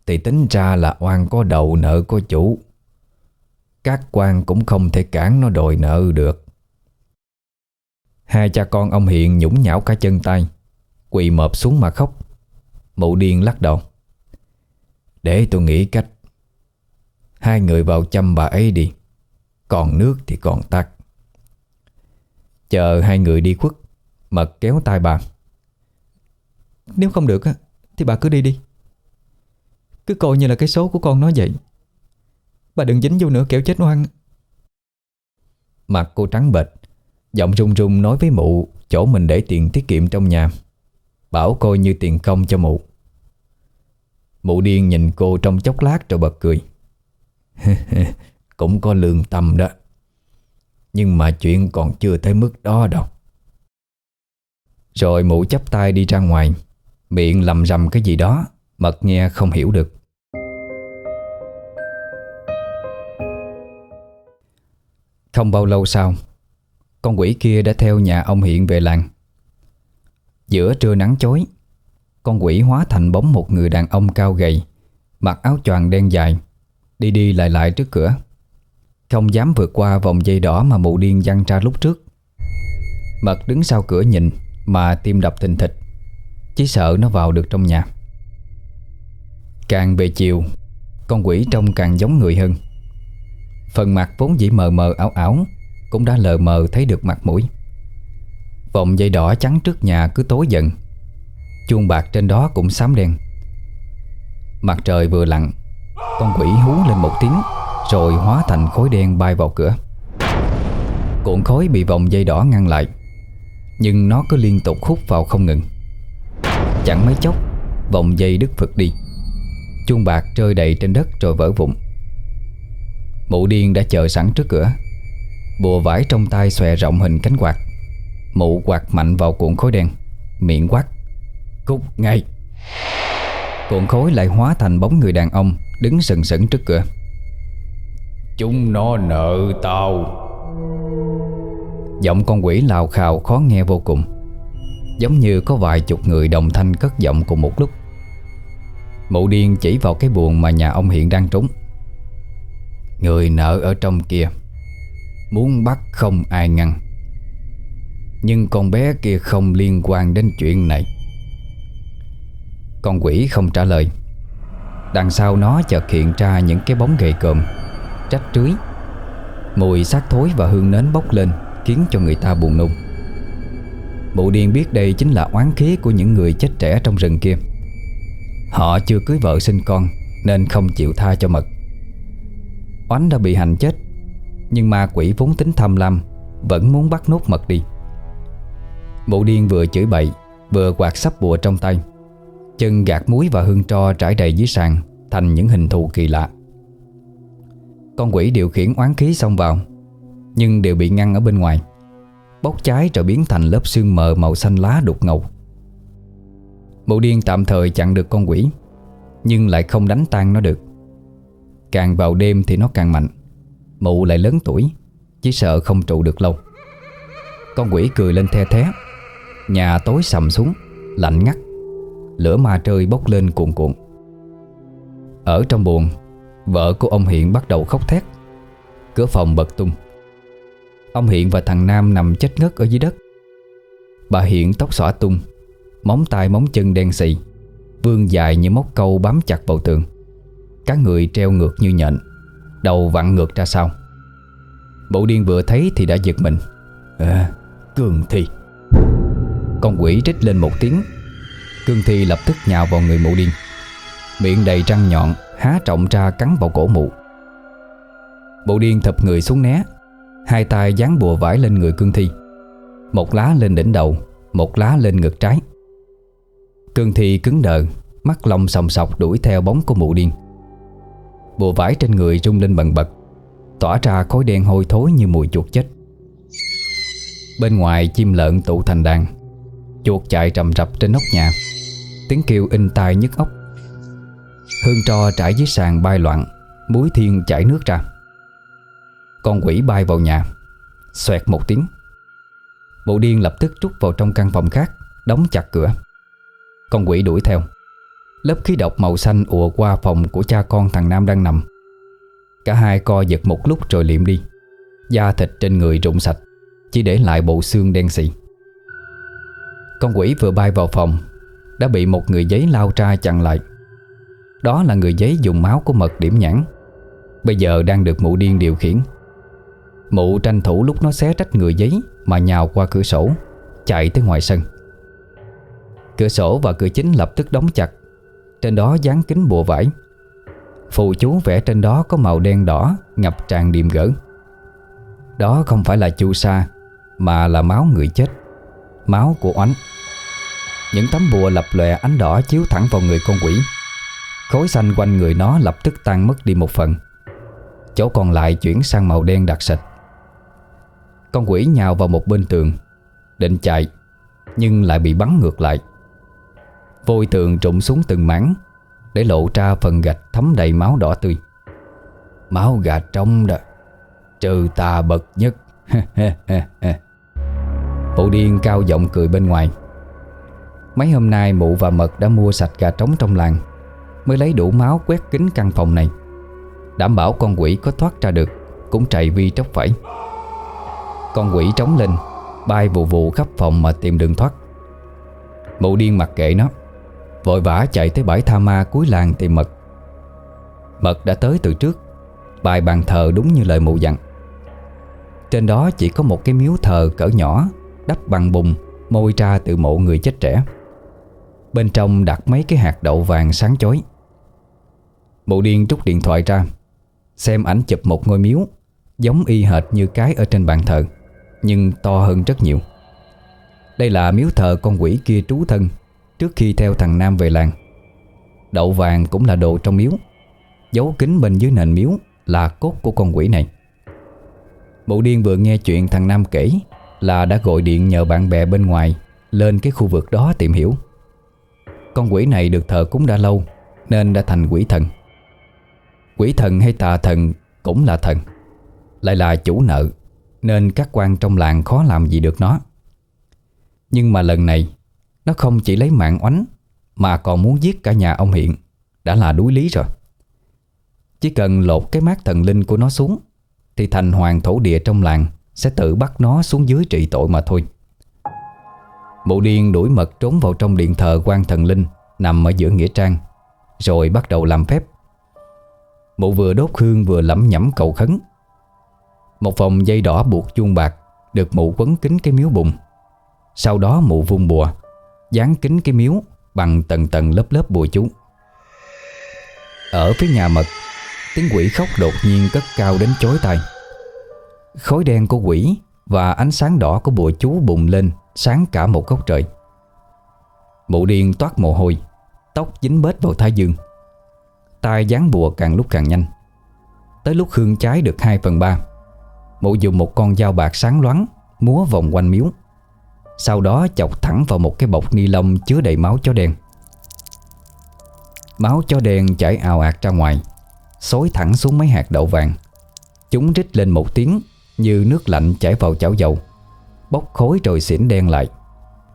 [SPEAKER 1] Thì tính ra là oan có đầu, nợ có chủ.
[SPEAKER 3] Các quan cũng không thể cản nó đòi nợ được.
[SPEAKER 1] Hai cha con ông Hiện nhũng nhão cả chân tay, Quỳ mập xuống mà khóc. Mụ điên lắc đầu.
[SPEAKER 3] Để tôi nghĩ cách. Hai người vào chăm bà ấy đi. Còn nước thì còn tắt
[SPEAKER 1] Chờ hai người đi khuất, Mật kéo tay bà.
[SPEAKER 2] Nếu không được Thì bà cứ đi đi. Cứ coi như là cái số của con nó vậy. Bà đừng dính vô nữa, kẻo chết oan
[SPEAKER 1] Mặt cô trắng bệch, Giọng run run nói với mụ Chỗ mình để tiền tiết kiệm trong nhà, Bảo coi như tiền công cho mụ. Mụ điên nhìn cô trong chốc lát rồi bật cười.
[SPEAKER 3] cười. Cũng có lương tâm đó. Nhưng mà chuyện còn chưa tới mức đó đâu.
[SPEAKER 1] Rồi mụ chắp tay đi ra ngoài. Miệng lầm rầm cái gì đó Mật nghe không hiểu được. Không bao lâu sau, Con quỷ kia đã theo nhà ông Hiện về làng. Giữa trưa nắng chói, Con quỷ hóa thành bóng một người đàn ông cao gầy, Mặc áo choàng đen dài, Đi đi lại lại trước cửa. Không dám vượt qua vòng dây đỏ mà mụ điên văng ra lúc trước. Mật đứng sau cửa nhìn Mà tim đập thình thịch. Chỉ sợ nó vào được trong nhà. Càng về chiều, Con quỷ trông càng giống người hơn. Phần mặt vốn dĩ mờ mờ ảo ảo Cũng đã lờ mờ thấy được mặt mũi. Vòng dây đỏ trắng trước nhà cứ tối dần, Chuông bạc trên đó cũng xám đen. Mặt trời vừa lặn, Con quỷ hú lên một tiếng, Rồi hóa thành khối đen bay vào cửa. Cuộn khối bị vòng dây đỏ ngăn lại, Nhưng nó cứ liên tục hút vào không ngừng. Chẳng mấy chốc Vòng dây đứt phật đi. Chuông bạc rơi đầy trên đất rồi vỡ vụn. Mụ điên đã chờ sẵn trước cửa. Bùa vải trong tay xòe rộng hình cánh quạt. Mụ quạt mạnh vào cuộn khối đen. Miệng quát Cút ngay! Cuộn khối lại hóa thành bóng người đàn ông Đứng sừng sững trước cửa.
[SPEAKER 3] Chúng nó nợ tao.
[SPEAKER 1] Giọng con quỷ lào khào khó nghe vô cùng Giống như có vài chục người đồng thanh cất giọng cùng một lúc. Mụ điên chỉ vào cái buồng mà nhà ông Hiện đang trúng.
[SPEAKER 3] Người nợ ở trong kia Muốn bắt không ai ngăn. Nhưng con bé kia không liên quan đến chuyện này.
[SPEAKER 1] Con quỷ không trả lời. Đằng sau nó chợt hiện ra những cái bóng gầy còm, Trách trưới. Mùi xác thối và hương nến bốc lên Khiến cho người ta buồn nung. Mụ điên biết đây chính là oán khí Của những người chết trẻ trong rừng kia. Họ chưa cưới vợ sinh con, Nên không chịu tha cho mật. Oánh đã bị hành chết, Nhưng ma quỷ vốn tính tham lam, Vẫn muốn bắt nốt mật đi. Mụ điên vừa chửi bậy, Vừa quạt sắp bùa trong tay. Chân gạt muối và hương tro trải đầy dưới sàn Thành những hình thù kỳ lạ. Con quỷ điều khiển oán khí xông vào, Nhưng đều bị ngăn ở bên ngoài. Bốc cháy rồi biến thành lớp xương mờ màu xanh lá đục ngầu. Mụ điên tạm thời chặn được con quỷ, Nhưng lại không đánh tan nó được. Càng vào đêm thì nó càng mạnh. Mụ lại lớn tuổi, Chỉ sợ không trụ được lâu. Con quỷ cười lên the thé. Nhà tối sầm xuống, Lạnh ngắt. Lửa ma trời bốc lên cuồn cuộn. Ở trong buồn Vợ của ông Hiện bắt đầu khóc thét. Cửa phòng bật tung. Ông Hiện và thằng Nam nằm chết ngất ở dưới đất. Bà Hiện tóc xõa tung Móng tay móng chân đen xì Vương dài như móc câu bám chặt vào tường. Các người treo ngược như nhện Đầu vặn ngược ra sau. Bộ điên vừa thấy thì đã giật mình.
[SPEAKER 3] À, Cường thi.
[SPEAKER 1] Con quỷ rít lên một tiếng. Cương thi lập tức nhào vào người mụ điên. Miệng đầy răng nhọn Há trọng ra cắn vào cổ mụ. Bộ điên thập người xuống né. Hai tay dán bùa vải lên người cương thi. Một lá lên đỉnh đầu, Một lá lên ngực trái. Cương thi cứng đờ, Mắt lông sòng sọc đuổi theo bóng của mụ điên. Bùa vải trên người rung lên bần bật, Tỏa ra khói đen hôi thối như mùi chuột chết. Bên ngoài chim lợn tụ thành đàn, Chuột chạy rầm rập trên nóc nhà. Tiếng kêu in tai nhức óc. Hương tro trải dưới sàn bay loạn, Muối thiên chảy nước ra. Con quỷ bay vào nhà. Xoẹt một tiếng. Mụ điên lập tức trút vào trong căn phòng khác, Đóng chặt cửa. Con quỷ đuổi theo. Lớp khí độc màu xanh ùa qua phòng của cha con thằng Nam đang nằm. Cả hai co giật một lúc rồi liệm đi. Da thịt trên người rụng sạch, Chỉ để lại bộ xương đen xị Con quỷ vừa bay vào phòng, Đã bị một người giấy lao ra chặn lại. Đó là người giấy dùng máu của mật điểm nhãn. Bây giờ đang được mụ điên điều khiển. Mụ tranh thủ lúc nó xé rách người giấy Mà nhào qua cửa sổ, Chạy tới ngoài sân. Cửa sổ và cửa chính lập tức đóng chặt. Trên đó dán kính bùa vải. Phù chú vẽ trên đó có màu đen đỏ, Ngập tràn điềm gỡ Đó không phải là chu sa, Mà là máu người chết, Máu của oánh. Những tấm bùa lập lòe ánh đỏ Chiếu thẳng vào người con quỷ. Khối xanh quanh người nó lập tức tan mất đi một phần. Chỗ còn lại chuyển sang màu đen đặc sệt con quỷ nhào vào một bên tường, Định chạy, Nhưng lại bị bắn ngược lại. Vôi tường trụng xuống từng mảng, Để lộ ra phần gạch thấm đầy máu đỏ tươi. Máu gà trong đó, Trừ tà bậc nhất. Bộ điên cao giọng cười bên ngoài. Mấy hôm nay mụ và mật đã mua sạch gà trống trong làng, Mới lấy đủ máu quét kính căn phòng này. Đảm bảo con quỷ có thoát ra được, Cũng chạy vi tróc phải. Con quỷ trống lên, Bay vụ vụ khắp phòng mà tìm đường thoát. Mụ điên mặc kệ nó, Vội vã chạy tới bãi tha ma cuối làng tìm Mật. Mật đã tới từ trước, Bài bàn thờ đúng như lời mụ dặn. Trên đó chỉ có một cái miếu thờ cỡ nhỏ, Đắp bằng bùn, Môi ra từ mộ người chết trẻ. Bên trong đặt mấy cái hạt đậu vàng sáng chói. Mụ điên rút điện thoại ra, Xem ảnh chụp một ngôi miếu, Giống y hệt như cái ở trên bàn thờ. Nhưng to hơn rất nhiều. Đây là miếu thờ con quỷ kia trú thân Trước khi theo thằng Nam về làng. Đậu vàng cũng là đồ trong miếu. Giấu kính bên dưới nền miếu Là cốt của con quỷ này. Bộ điên vừa nghe chuyện thằng Nam kể Là đã gọi điện nhờ bạn bè bên ngoài Lên cái khu vực đó tìm hiểu. Con quỷ này được thờ cúng đã lâu Nên đã thành quỷ thần. Quỷ thần hay tà thần cũng là thần, Lại là chủ nợ. Nên các quan trong làng khó làm gì được nó. Nhưng mà lần này, Nó không chỉ lấy mạng oánh, Mà còn muốn giết cả nhà ông Hiện, Đã là đuối lý rồi. Chỉ cần lột cái mát thần linh của nó xuống, Thì thành hoàng thổ địa trong làng Sẽ tự bắt nó xuống dưới trị tội mà thôi. Mụ điên đuổi mật trốn vào trong điện thờ quan thần linh Nằm ở giữa nghĩa trang, Rồi bắt đầu làm phép. Mụ vừa đốt hương vừa lẩm nhẩm cầu khấn một vòng dây đỏ buộc chuông bạc, Được mụ quấn kính cái miếu bùn. Sau đó mụ vung bùa, Dán kính cái miếu Bằng tầng tầng lớp lớp bùa chú. Ở phía nhà mật, Tiếng quỷ khóc đột nhiên cất cao đến chối tai. Khói đen của quỷ Và ánh sáng đỏ của bùa chú bùng lên, Sáng cả một góc trời. Mụ điên toát mồ hôi, Tóc dính bết vào thái dương. Tay dán bùa càng lúc càng nhanh. Tới lúc hương cháy được 2 phần 3 Mụ dùng một con dao bạc sáng loáng, Múa vòng quanh miếu. Sau đó chọc thẳng vào một cái bọc ni lông Chứa đầy máu chó đen. Máu chó đen chảy ào ạt ra ngoài, Xối thẳng xuống mấy hạt đậu vàng. Chúng rít lên một tiếng Như nước lạnh chảy vào chảo dầu, Bốc khối rồi xỉn đen lại.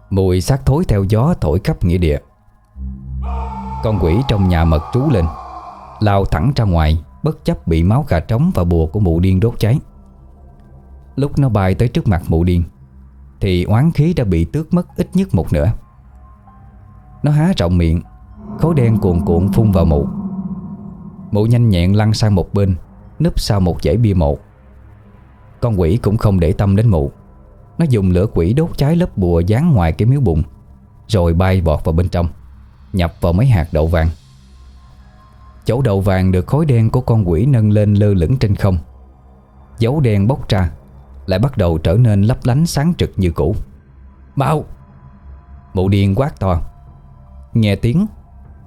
[SPEAKER 1] Mùi xác thối theo gió thổi khắp nghĩa địa. Con quỷ trong nhà mật trú lên, Lao thẳng ra ngoài, Bất chấp bị máu gà trống và bùa của mụ điên đốt cháy. Lúc nó bay tới trước mặt mụ điên, Thì oán khí đã bị tước mất ít nhất một nửa. Nó há rộng miệng Khối đen cuồn cuộn phun vào mụ. Mụ nhanh nhẹn lăn sang một bên, Núp sau một dãy bia mộ. Con quỷ cũng không để tâm đến mụ. Nó dùng lửa quỷ đốt cháy lớp bùa dán ngoài cái miếu bụng Rồi bay bọt vào bên trong, Nhập vào mấy hạt đậu vàng. Chỗ đậu vàng được khối đen của con quỷ nâng lên lơ lửng trên không. Dấu đen bốc ra lại bắt đầu trở nên lấp lánh sáng trực như cũ. Mau! Mụ điên quát to. Nghe tiếng,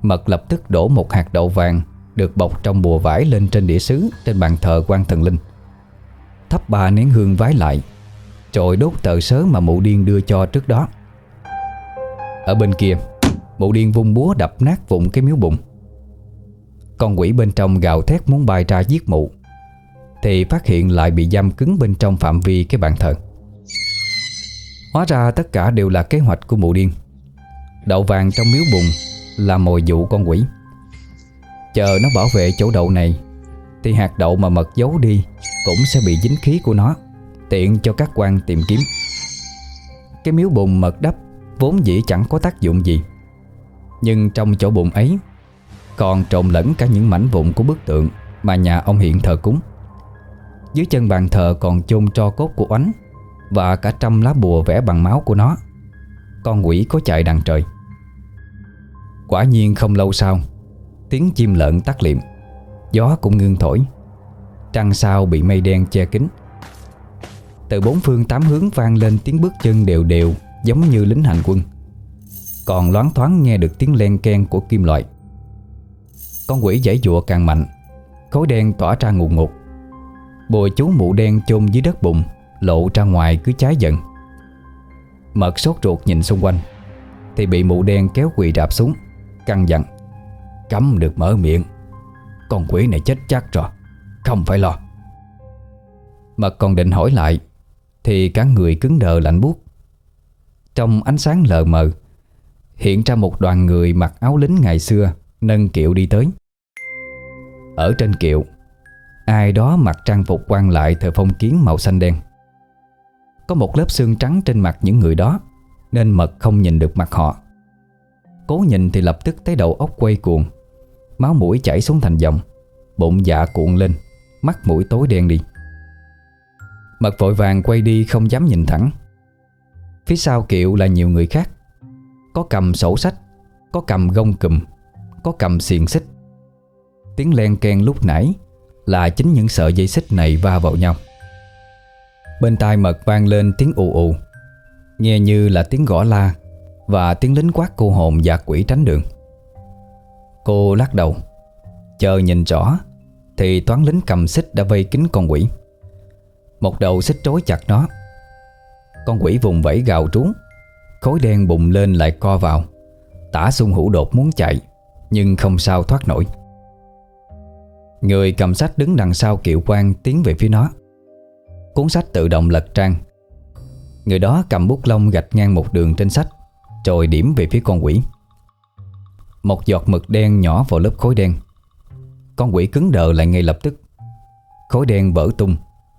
[SPEAKER 1] Mật lập tức đổ một hạt đậu vàng Được bọc trong bùa vải lên trên đĩa sứ Trên bàn thờ quan thần linh. Thắp ba nén hương vái lại Rồi đốt tờ sớ mà mụ điên đưa cho trước đó. Ở bên kia, Mụ điên vung búa đập nát vụn cái miếu bụng con quỷ bên trong gào thét muốn bay ra giết mụ. Thì phát hiện lại bị giam cứng bên trong phạm vi cái bàn thờ. Hóa ra tất cả đều là kế hoạch của mụ điên. Đậu vàng trong miếu bùn Là mồi dụ con quỷ. Chờ nó bảo vệ chỗ đậu này, Thì hạt đậu mà mật giấu đi Cũng sẽ bị dính khí của nó, Tiện cho các quan tìm kiếm. Cái miếu bùn mật đắp Vốn dĩ chẳng có tác dụng gì, Nhưng trong chỗ bùn ấy Còn trộn lẫn cả những mảnh vụn của bức tượng Mà nhà ông hiện thờ cúng. Dưới chân bàn thờ còn chôn tro cốt của oánh Và cả trăm lá bùa vẽ bằng máu của nó. Con quỷ có chạy đằng trời. Quả nhiên không lâu sau, Tiếng chim lợn tắt liệm, Gió cũng ngưng thổi, Trăng sao bị mây đen che kín. Từ bốn phương tám hướng vang lên tiếng bước chân đều đều Giống như lính hành quân, Còn loáng thoáng nghe được tiếng len ken của kim loại. Con quỷ giãy dụa càng mạnh Khối đen tỏa ra ngùn ngụt. Bùa chú mụ đen chôn dưới đất bụng, Lộ ra ngoài cứ cháy giận. Mật sốt ruột nhìn xung quanh, Thì bị mụ đen kéo quỳ rạp xuống, Căng dặn, Cấm được mở miệng, Con quỷ này chết chắc rồi, Không phải lo. Mật còn định hỏi lại, Thì cả người cứng đờ lạnh buốt. Trong ánh sáng lờ mờ, Hiện ra một đoàn người mặc áo lính ngày xưa, Nâng kiệu đi tới. Ở trên kiệu Ai đó mặc trang phục quan lại thời phong kiến màu xanh đen. Có một lớp xương trắng trên mặt những người đó, Nên mật không nhìn được mặt họ. Cố nhìn thì lập tức thấy đầu óc quay cuồng. Máu mũi chảy xuống thành dòng, Bụng dạ cuộn lên, Mắt mũi tối đen đi. Mật vội vàng quay đi không dám nhìn thẳng. Phía sau kiệu là nhiều người khác. Có cầm sổ sách, Có cầm gông cùm, Có cầm xiềng xích. Tiếng len ken lúc nãy là chính những sợi dây xích này va vào nhau. Bên tai mật vang lên tiếng ù ù, Nghe như là tiếng gõ la Và tiếng lính quát cô hồn và quỷ tránh đường. Cô lắc đầu, Chờ nhìn rõ Thì toán lính cầm xích đã vây kín con quỷ. Một đầu xích trói chặt nó. Con quỷ vùng vẫy gào trú Khối đen bùng lên lại co vào, Tả xung hữu đột muốn chạy, Nhưng không sao thoát nổi. Người cầm sách đứng đằng sau kiệu quan Tiến về phía nó. Cuốn sách tự động lật trang. Người đó cầm bút lông gạch ngang một đường trên sách Rồi điểm về phía con quỷ. Một giọt mực đen nhỏ vào lớp khối đen. Con quỷ cứng đờ lại ngay lập tức. Khối đen vỡ tung,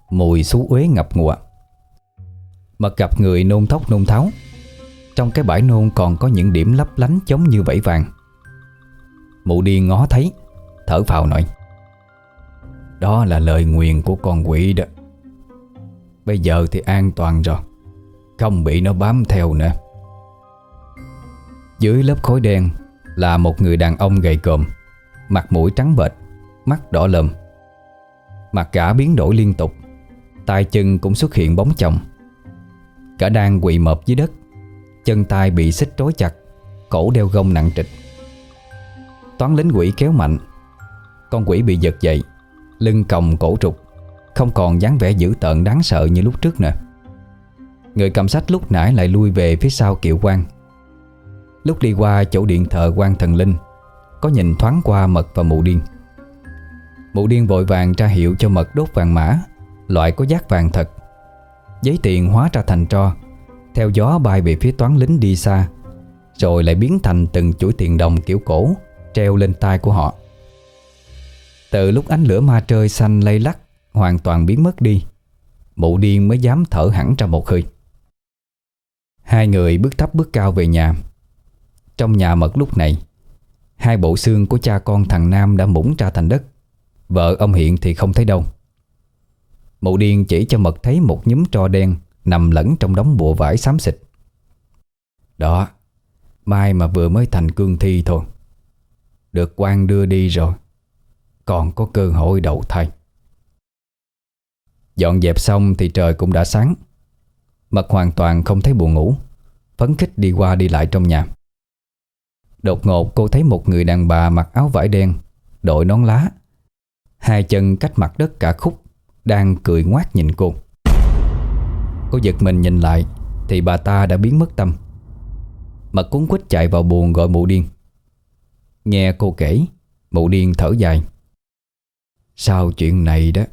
[SPEAKER 1] Mùi xú uế ngập ngụa. Mật gặp người nôn thốc nôn tháo. Trong cái bãi nôn còn có những điểm lấp lánh giống như vẫy vàng. Mụ điên ngó thấy, Thở phào nội đó là lời nguyền của con quỷ đó. Bây giờ thì an toàn rồi. Không bị nó bám theo nữa. Dưới lớp khối đen là một người đàn ông gầy cộm Mặt mũi trắng bệch, Mắt đỏ lầm. Mặt cả biến đổi liên tục, tay chân cũng xuất hiện bóng chồng. Cả đang quỳ mập dưới đất, Chân tay bị xích trói chặt, Cổ đeo gông nặng trịch. Toán lính quỷ kéo mạnh, Con quỷ bị giật dậy Lưng còng cổ trục, Không còn dáng vẻ dữ tợn đáng sợ như lúc trước nữa. Người cầm sách lúc nãy lại lui về phía sau kiệu quan. Lúc đi qua chỗ điện thờ quan thần linh, Có nhìn thoáng qua mật và mụ điên. Mụ điên vội vàng tra hiệu cho mật đốt vàng mã, Loại có giác vàng thật. Giấy tiền hóa ra thành tro, Theo gió bay về phía toán lính đi xa, Rồi lại biến thành từng chuỗi tiền đồng kiểu cổ Treo lên tay của họ. Từ lúc ánh lửa ma trời xanh lây lắc, Hoàn toàn biến mất đi. Mụ điên mới dám thở hẳn ra một hơi. Hai người bước thấp bước cao về nhà. Trong nhà mật lúc này, Hai bộ xương của cha con thằng Nam đã mũng ra thành đất. Vợ ông Hiện thì không thấy đâu. Mụ điên chỉ cho mật thấy một nhúm tro đen Nằm lẫn trong đống bùa vải xám xịt. Đó, Mai mà vừa mới thành cương thi thôi. Được quan đưa đi rồi. Còn có cơ hội đầu thai. Dọn dẹp xong thì trời cũng đã sáng. Mật hoàn toàn không thấy buồn ngủ, Phấn khích đi qua đi lại trong nhà. Đột ngột cô thấy một người đàn bà mặc áo vải đen, Đội nón lá. Hai chân cách mặt đất cả khúc, Đang cười ngoác nhìn cô. Cô giật mình nhìn lại, Thì bà ta đã biến mất tâm. Mật cuốn quýt chạy vào buồn gọi mụ điên. Nghe cô kể, Mụ điên thở dài. Sau chuyện này đó?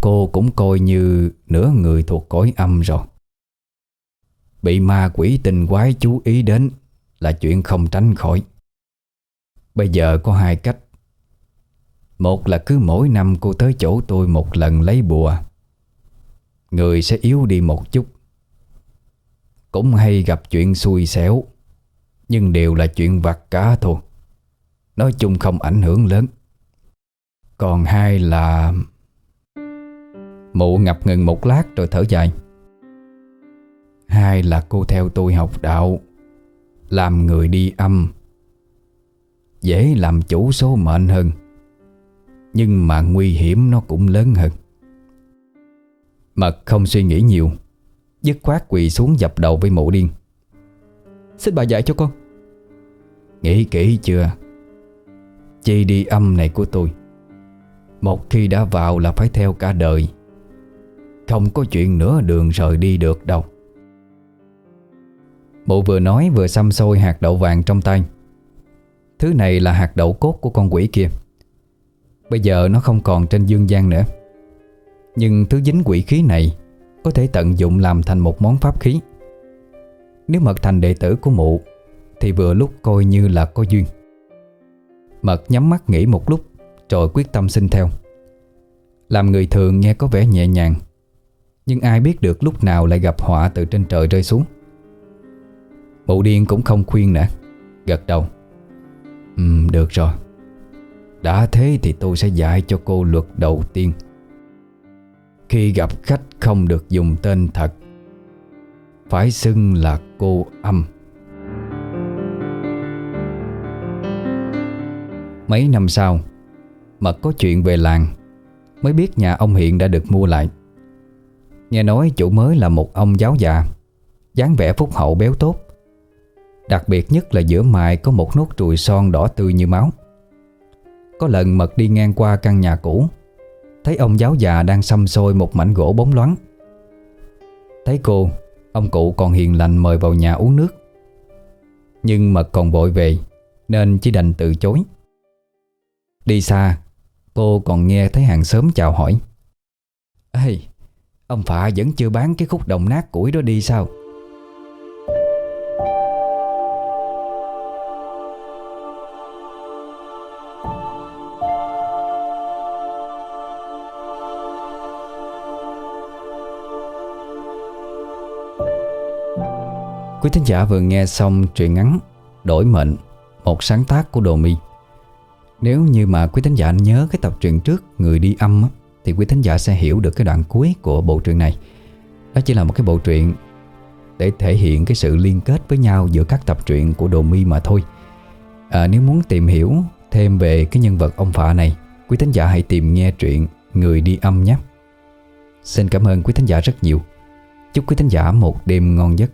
[SPEAKER 1] Cô cũng coi như nửa người thuộc cõi âm rồi. Bị ma quỷ tình quái chú ý đến Là chuyện không tránh khỏi. Bây giờ có hai cách.
[SPEAKER 3] Một là cứ mỗi năm cô tới chỗ tôi một lần lấy bùa. Người sẽ yếu đi một chút. Cũng hay gặp chuyện xui xẻo, Nhưng đều là chuyện vặt cá thôi. Nói chung không ảnh hưởng lớn. Còn hai là Mụ ngập ngừng một lát rồi thở dài. Hai là cô theo tôi học đạo, Làm người đi âm, Dễ làm chủ số mệnh hơn. Nhưng mà nguy hiểm nó cũng lớn hơn. Mật không suy nghĩ nhiều, Dứt khoát quỳ xuống dập đầu với mụ điên.
[SPEAKER 2] Xin bà dạy cho con.
[SPEAKER 3] Nghĩ kỹ chưa? Chi đi âm này của tôi. Một khi đã vào là phải theo cả đời. Không có chuyện nửa đường rời đi được đâu.
[SPEAKER 1] Mụ vừa nói vừa xăm xôi hạt đậu vàng trong tay. Thứ này là hạt đậu cốt của con quỷ kia. Bây giờ nó không còn trên dương gian nữa. Nhưng thứ dính quỷ khí này Có thể tận dụng làm thành một món pháp khí. Nếu Mật thành đệ tử của mụ, Thì vừa lúc coi như là có duyên. Mật nhắm mắt nghĩ một lúc rồi quyết tâm xin theo. Làm người thường nghe có vẻ nhẹ nhàng, Nhưng ai biết được lúc nào lại gặp họa từ trên trời rơi xuống. Mụ điên cũng không khuyên nữa, Gật đầu. Ừ được rồi. Đã thế thì tôi sẽ dạy cho cô luật đầu tiên. Khi gặp khách không được dùng tên thật, Phải xưng là cô âm. Mấy năm sau Mật có chuyện về làng, Mới biết nhà ông Hiện đã được mua lại. Nghe nói chủ mới là một ông giáo già, dáng vẻ phúc hậu béo tốt. Đặc biệt nhất là giữa mày có một nốt ruồi son đỏ tươi như máu. Có lần Mật đi ngang qua căn nhà cũ, Thấy ông giáo già đang xăm xôi một mảnh gỗ bóng loáng. Thấy cô, Ông cụ còn hiền lành mời vào nhà uống nước. Nhưng Mật còn vội về, Nên chỉ đành từ chối. Đi xa Cô còn nghe thấy hàng xóm chào hỏi. Ê, Ông Phạ vẫn chưa bán cái khúc đồng nát củi đó đi sao? Quý thính giả vừa nghe xong truyện ngắn Đổi mệnh, Một sáng tác của Đồ My nếu như mà quý thính giả nhớ cái tập truyện trước Người đi âm á, Thì quý thính giả sẽ hiểu được cái đoạn cuối của bộ truyện này. Đó chỉ là một cái bộ truyện Để thể hiện cái sự liên kết với nhau Giữa các tập truyện của Đồ mi mà thôi. À, Nếu muốn tìm hiểu thêm về cái nhân vật ông Phạ này Quý thính giả hãy tìm nghe truyện Người đi âm nhé. Xin cảm ơn quý thính giả rất nhiều. Chúc quý thính giả một đêm ngon giấc.